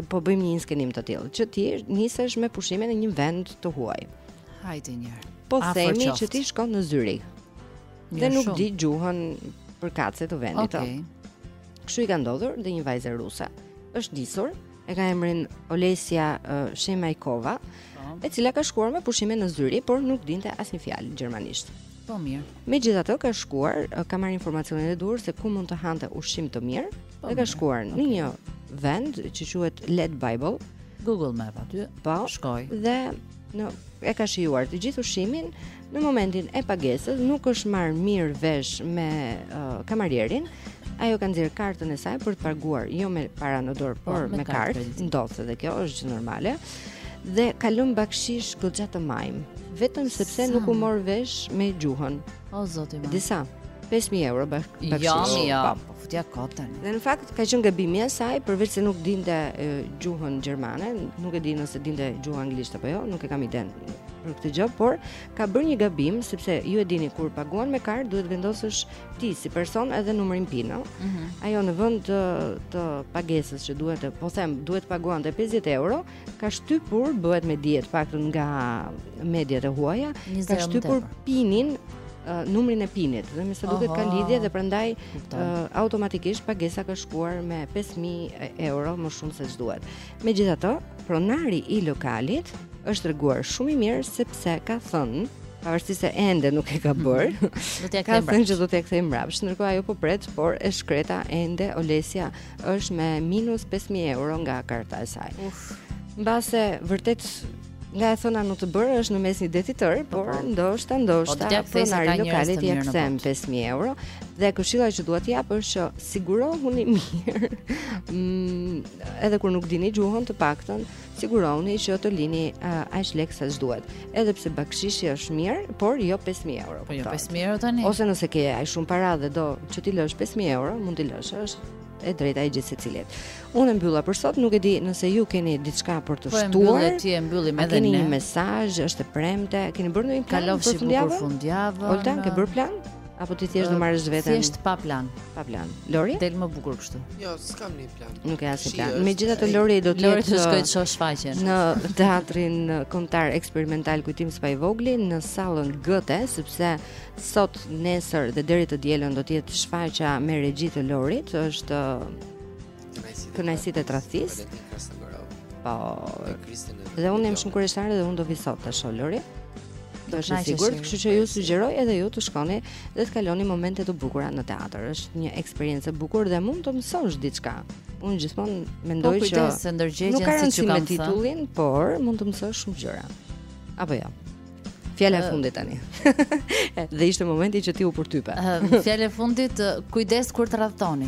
po bëjmë një inskenim të tillë, që ti nisesh me pushime në një vend të huaj. Hajde një herë. Po themi që ti shkon në Zyrich. Dhe nuk di gjuhën përkatëse të vendit. Okej. Kështu i ka ndodhur dhe një vajze ruse. Është nisur, e ka emrin Olesia uh, Shemajkova, po. e cila ka shkuar me pushime në Zyrich, por nuk dinte asnjë fjalë gjermanisht. Po mirë. Megjithatë ka shkuar, ka marrë informacionin e duhur se ku mund të hante ushqim të mirë. Po, dhe ka shkuar në një vend që quhet Let Bible. Google Map aty. Po, shkoj. Dhe në e ka shijuar të gjithë ushqimin në momentin e pagesës, nuk është marrë mirë vesh me uh, kamarierin. Ajo ka nxjerrë kartën e saj për të paguar, jo me para në dorë, po, por me, me kartë. Ndodh edhe kjo, është gjë normale. Dhe ka lënë bakshish goxha të majmë, vetëm sepse nuk u mor vesh me gjuhën. O Zoti im. Di sa? 5000 euro bakshish. Jo, jo. futja kot. Dhe në fakt ka qenë gabimi i saj, përveç se nuk dinte gjuhën gjermane, nuk e di nëse dinte gjuhën anglisht apo jo, nuk e kam idenë për këtë gjë, por ka bërë një gabim sepse ju e dini kur paguan me kartë duhet të vendosësh ti si person edhe numrin PIN, no? Mm -hmm. Ajo në vend të, të pagesës që duhet të, po them, duhet të paguante 50 euro, ka shtypur, bëhet me dije në fakt nga mediat e huaja, ka shtypur pinin Uh, numrin e pinit dhe me sa duket ka lidhje dhe prandaj uh, automatikisht pagesa ka shkuar me 5000 euro më shumë se ç'duhet. Megjithatë, pronari i lokalit është treguar shumë i mirë sepse ka thënë pavarësisht se ende nuk e ka mhm. bërë. Do t'ia kthejë. Ka thënë që do t'ia kthejë mbrapsht. Ndërkohë ajo po pret, por e shkreta ende Olesia është me minus 5000 euro nga karta e saj. Uf. Mbase vërtet nga e thëna në të bërë është në mes një det i tërë, po, por po. ndoshta ndoshta po, pronari i lokalit ia kthen 5000 euro dhe këshilla që dua të jap është që sigurohuni mirë. Mm, edhe kur nuk dini gjuhën të paktën sigurohuni që të lini uh, aq lekë sa ç'duhet. Edhe pse bakshishi është mirë, por jo 5000 euro. Po jo 5000 euro tani. Ose nëse ke aq shumë para dhe do që t'i lësh 5000 euro, mund t'i lësh, është e drejta e gjithsecilit. Unë e mbylla për sot, nuk e di nëse ju keni diçka për të po shtuar. Po e mbylle ti e mbyllim edhe ne. Keni një mesazh, është e premte, keni bërë ndonjë plan për fundjavën? Për fundjavën. Olta, ke bërë plan? Apo ti thjesht do marrësh veten? Thjesht pa plan. Pa plan. Lori? Del më bukur kështu. Jo, s'kam një plan. Nuk e asnjë plan. Megjithatë Lori do të Lori të shkojë të shohë shfaqjen në teatrin kombëtar eksperimental Kujtim Spahivogli në sallën Gëte, sepse sot, nesër dhe deri të dielën do të jetë shfaqja me regji të Lorit, është kënaqësitë e tradhtisë. Po, dhe unë jam shumë kureshtare dhe unë do vij sot ta shoh Lori. Do të shih sigurt, kështu që ju sugjeroj edhe ju të shkoni dhe të kaloni momente të bukura në teatër. Është një eksperiencë e bukur dhe mund të mësosh diçka. Unë gjithmonë mendoj po, që se ndërgjegjen nuk ka rëndësi me titullin, por mund të mësosh shumë gjëra. Apo jo. Fjala e fundit tani. dhe ishte momenti që ti u përtype. Fjala e fundit, kujdes kur tradhtoni.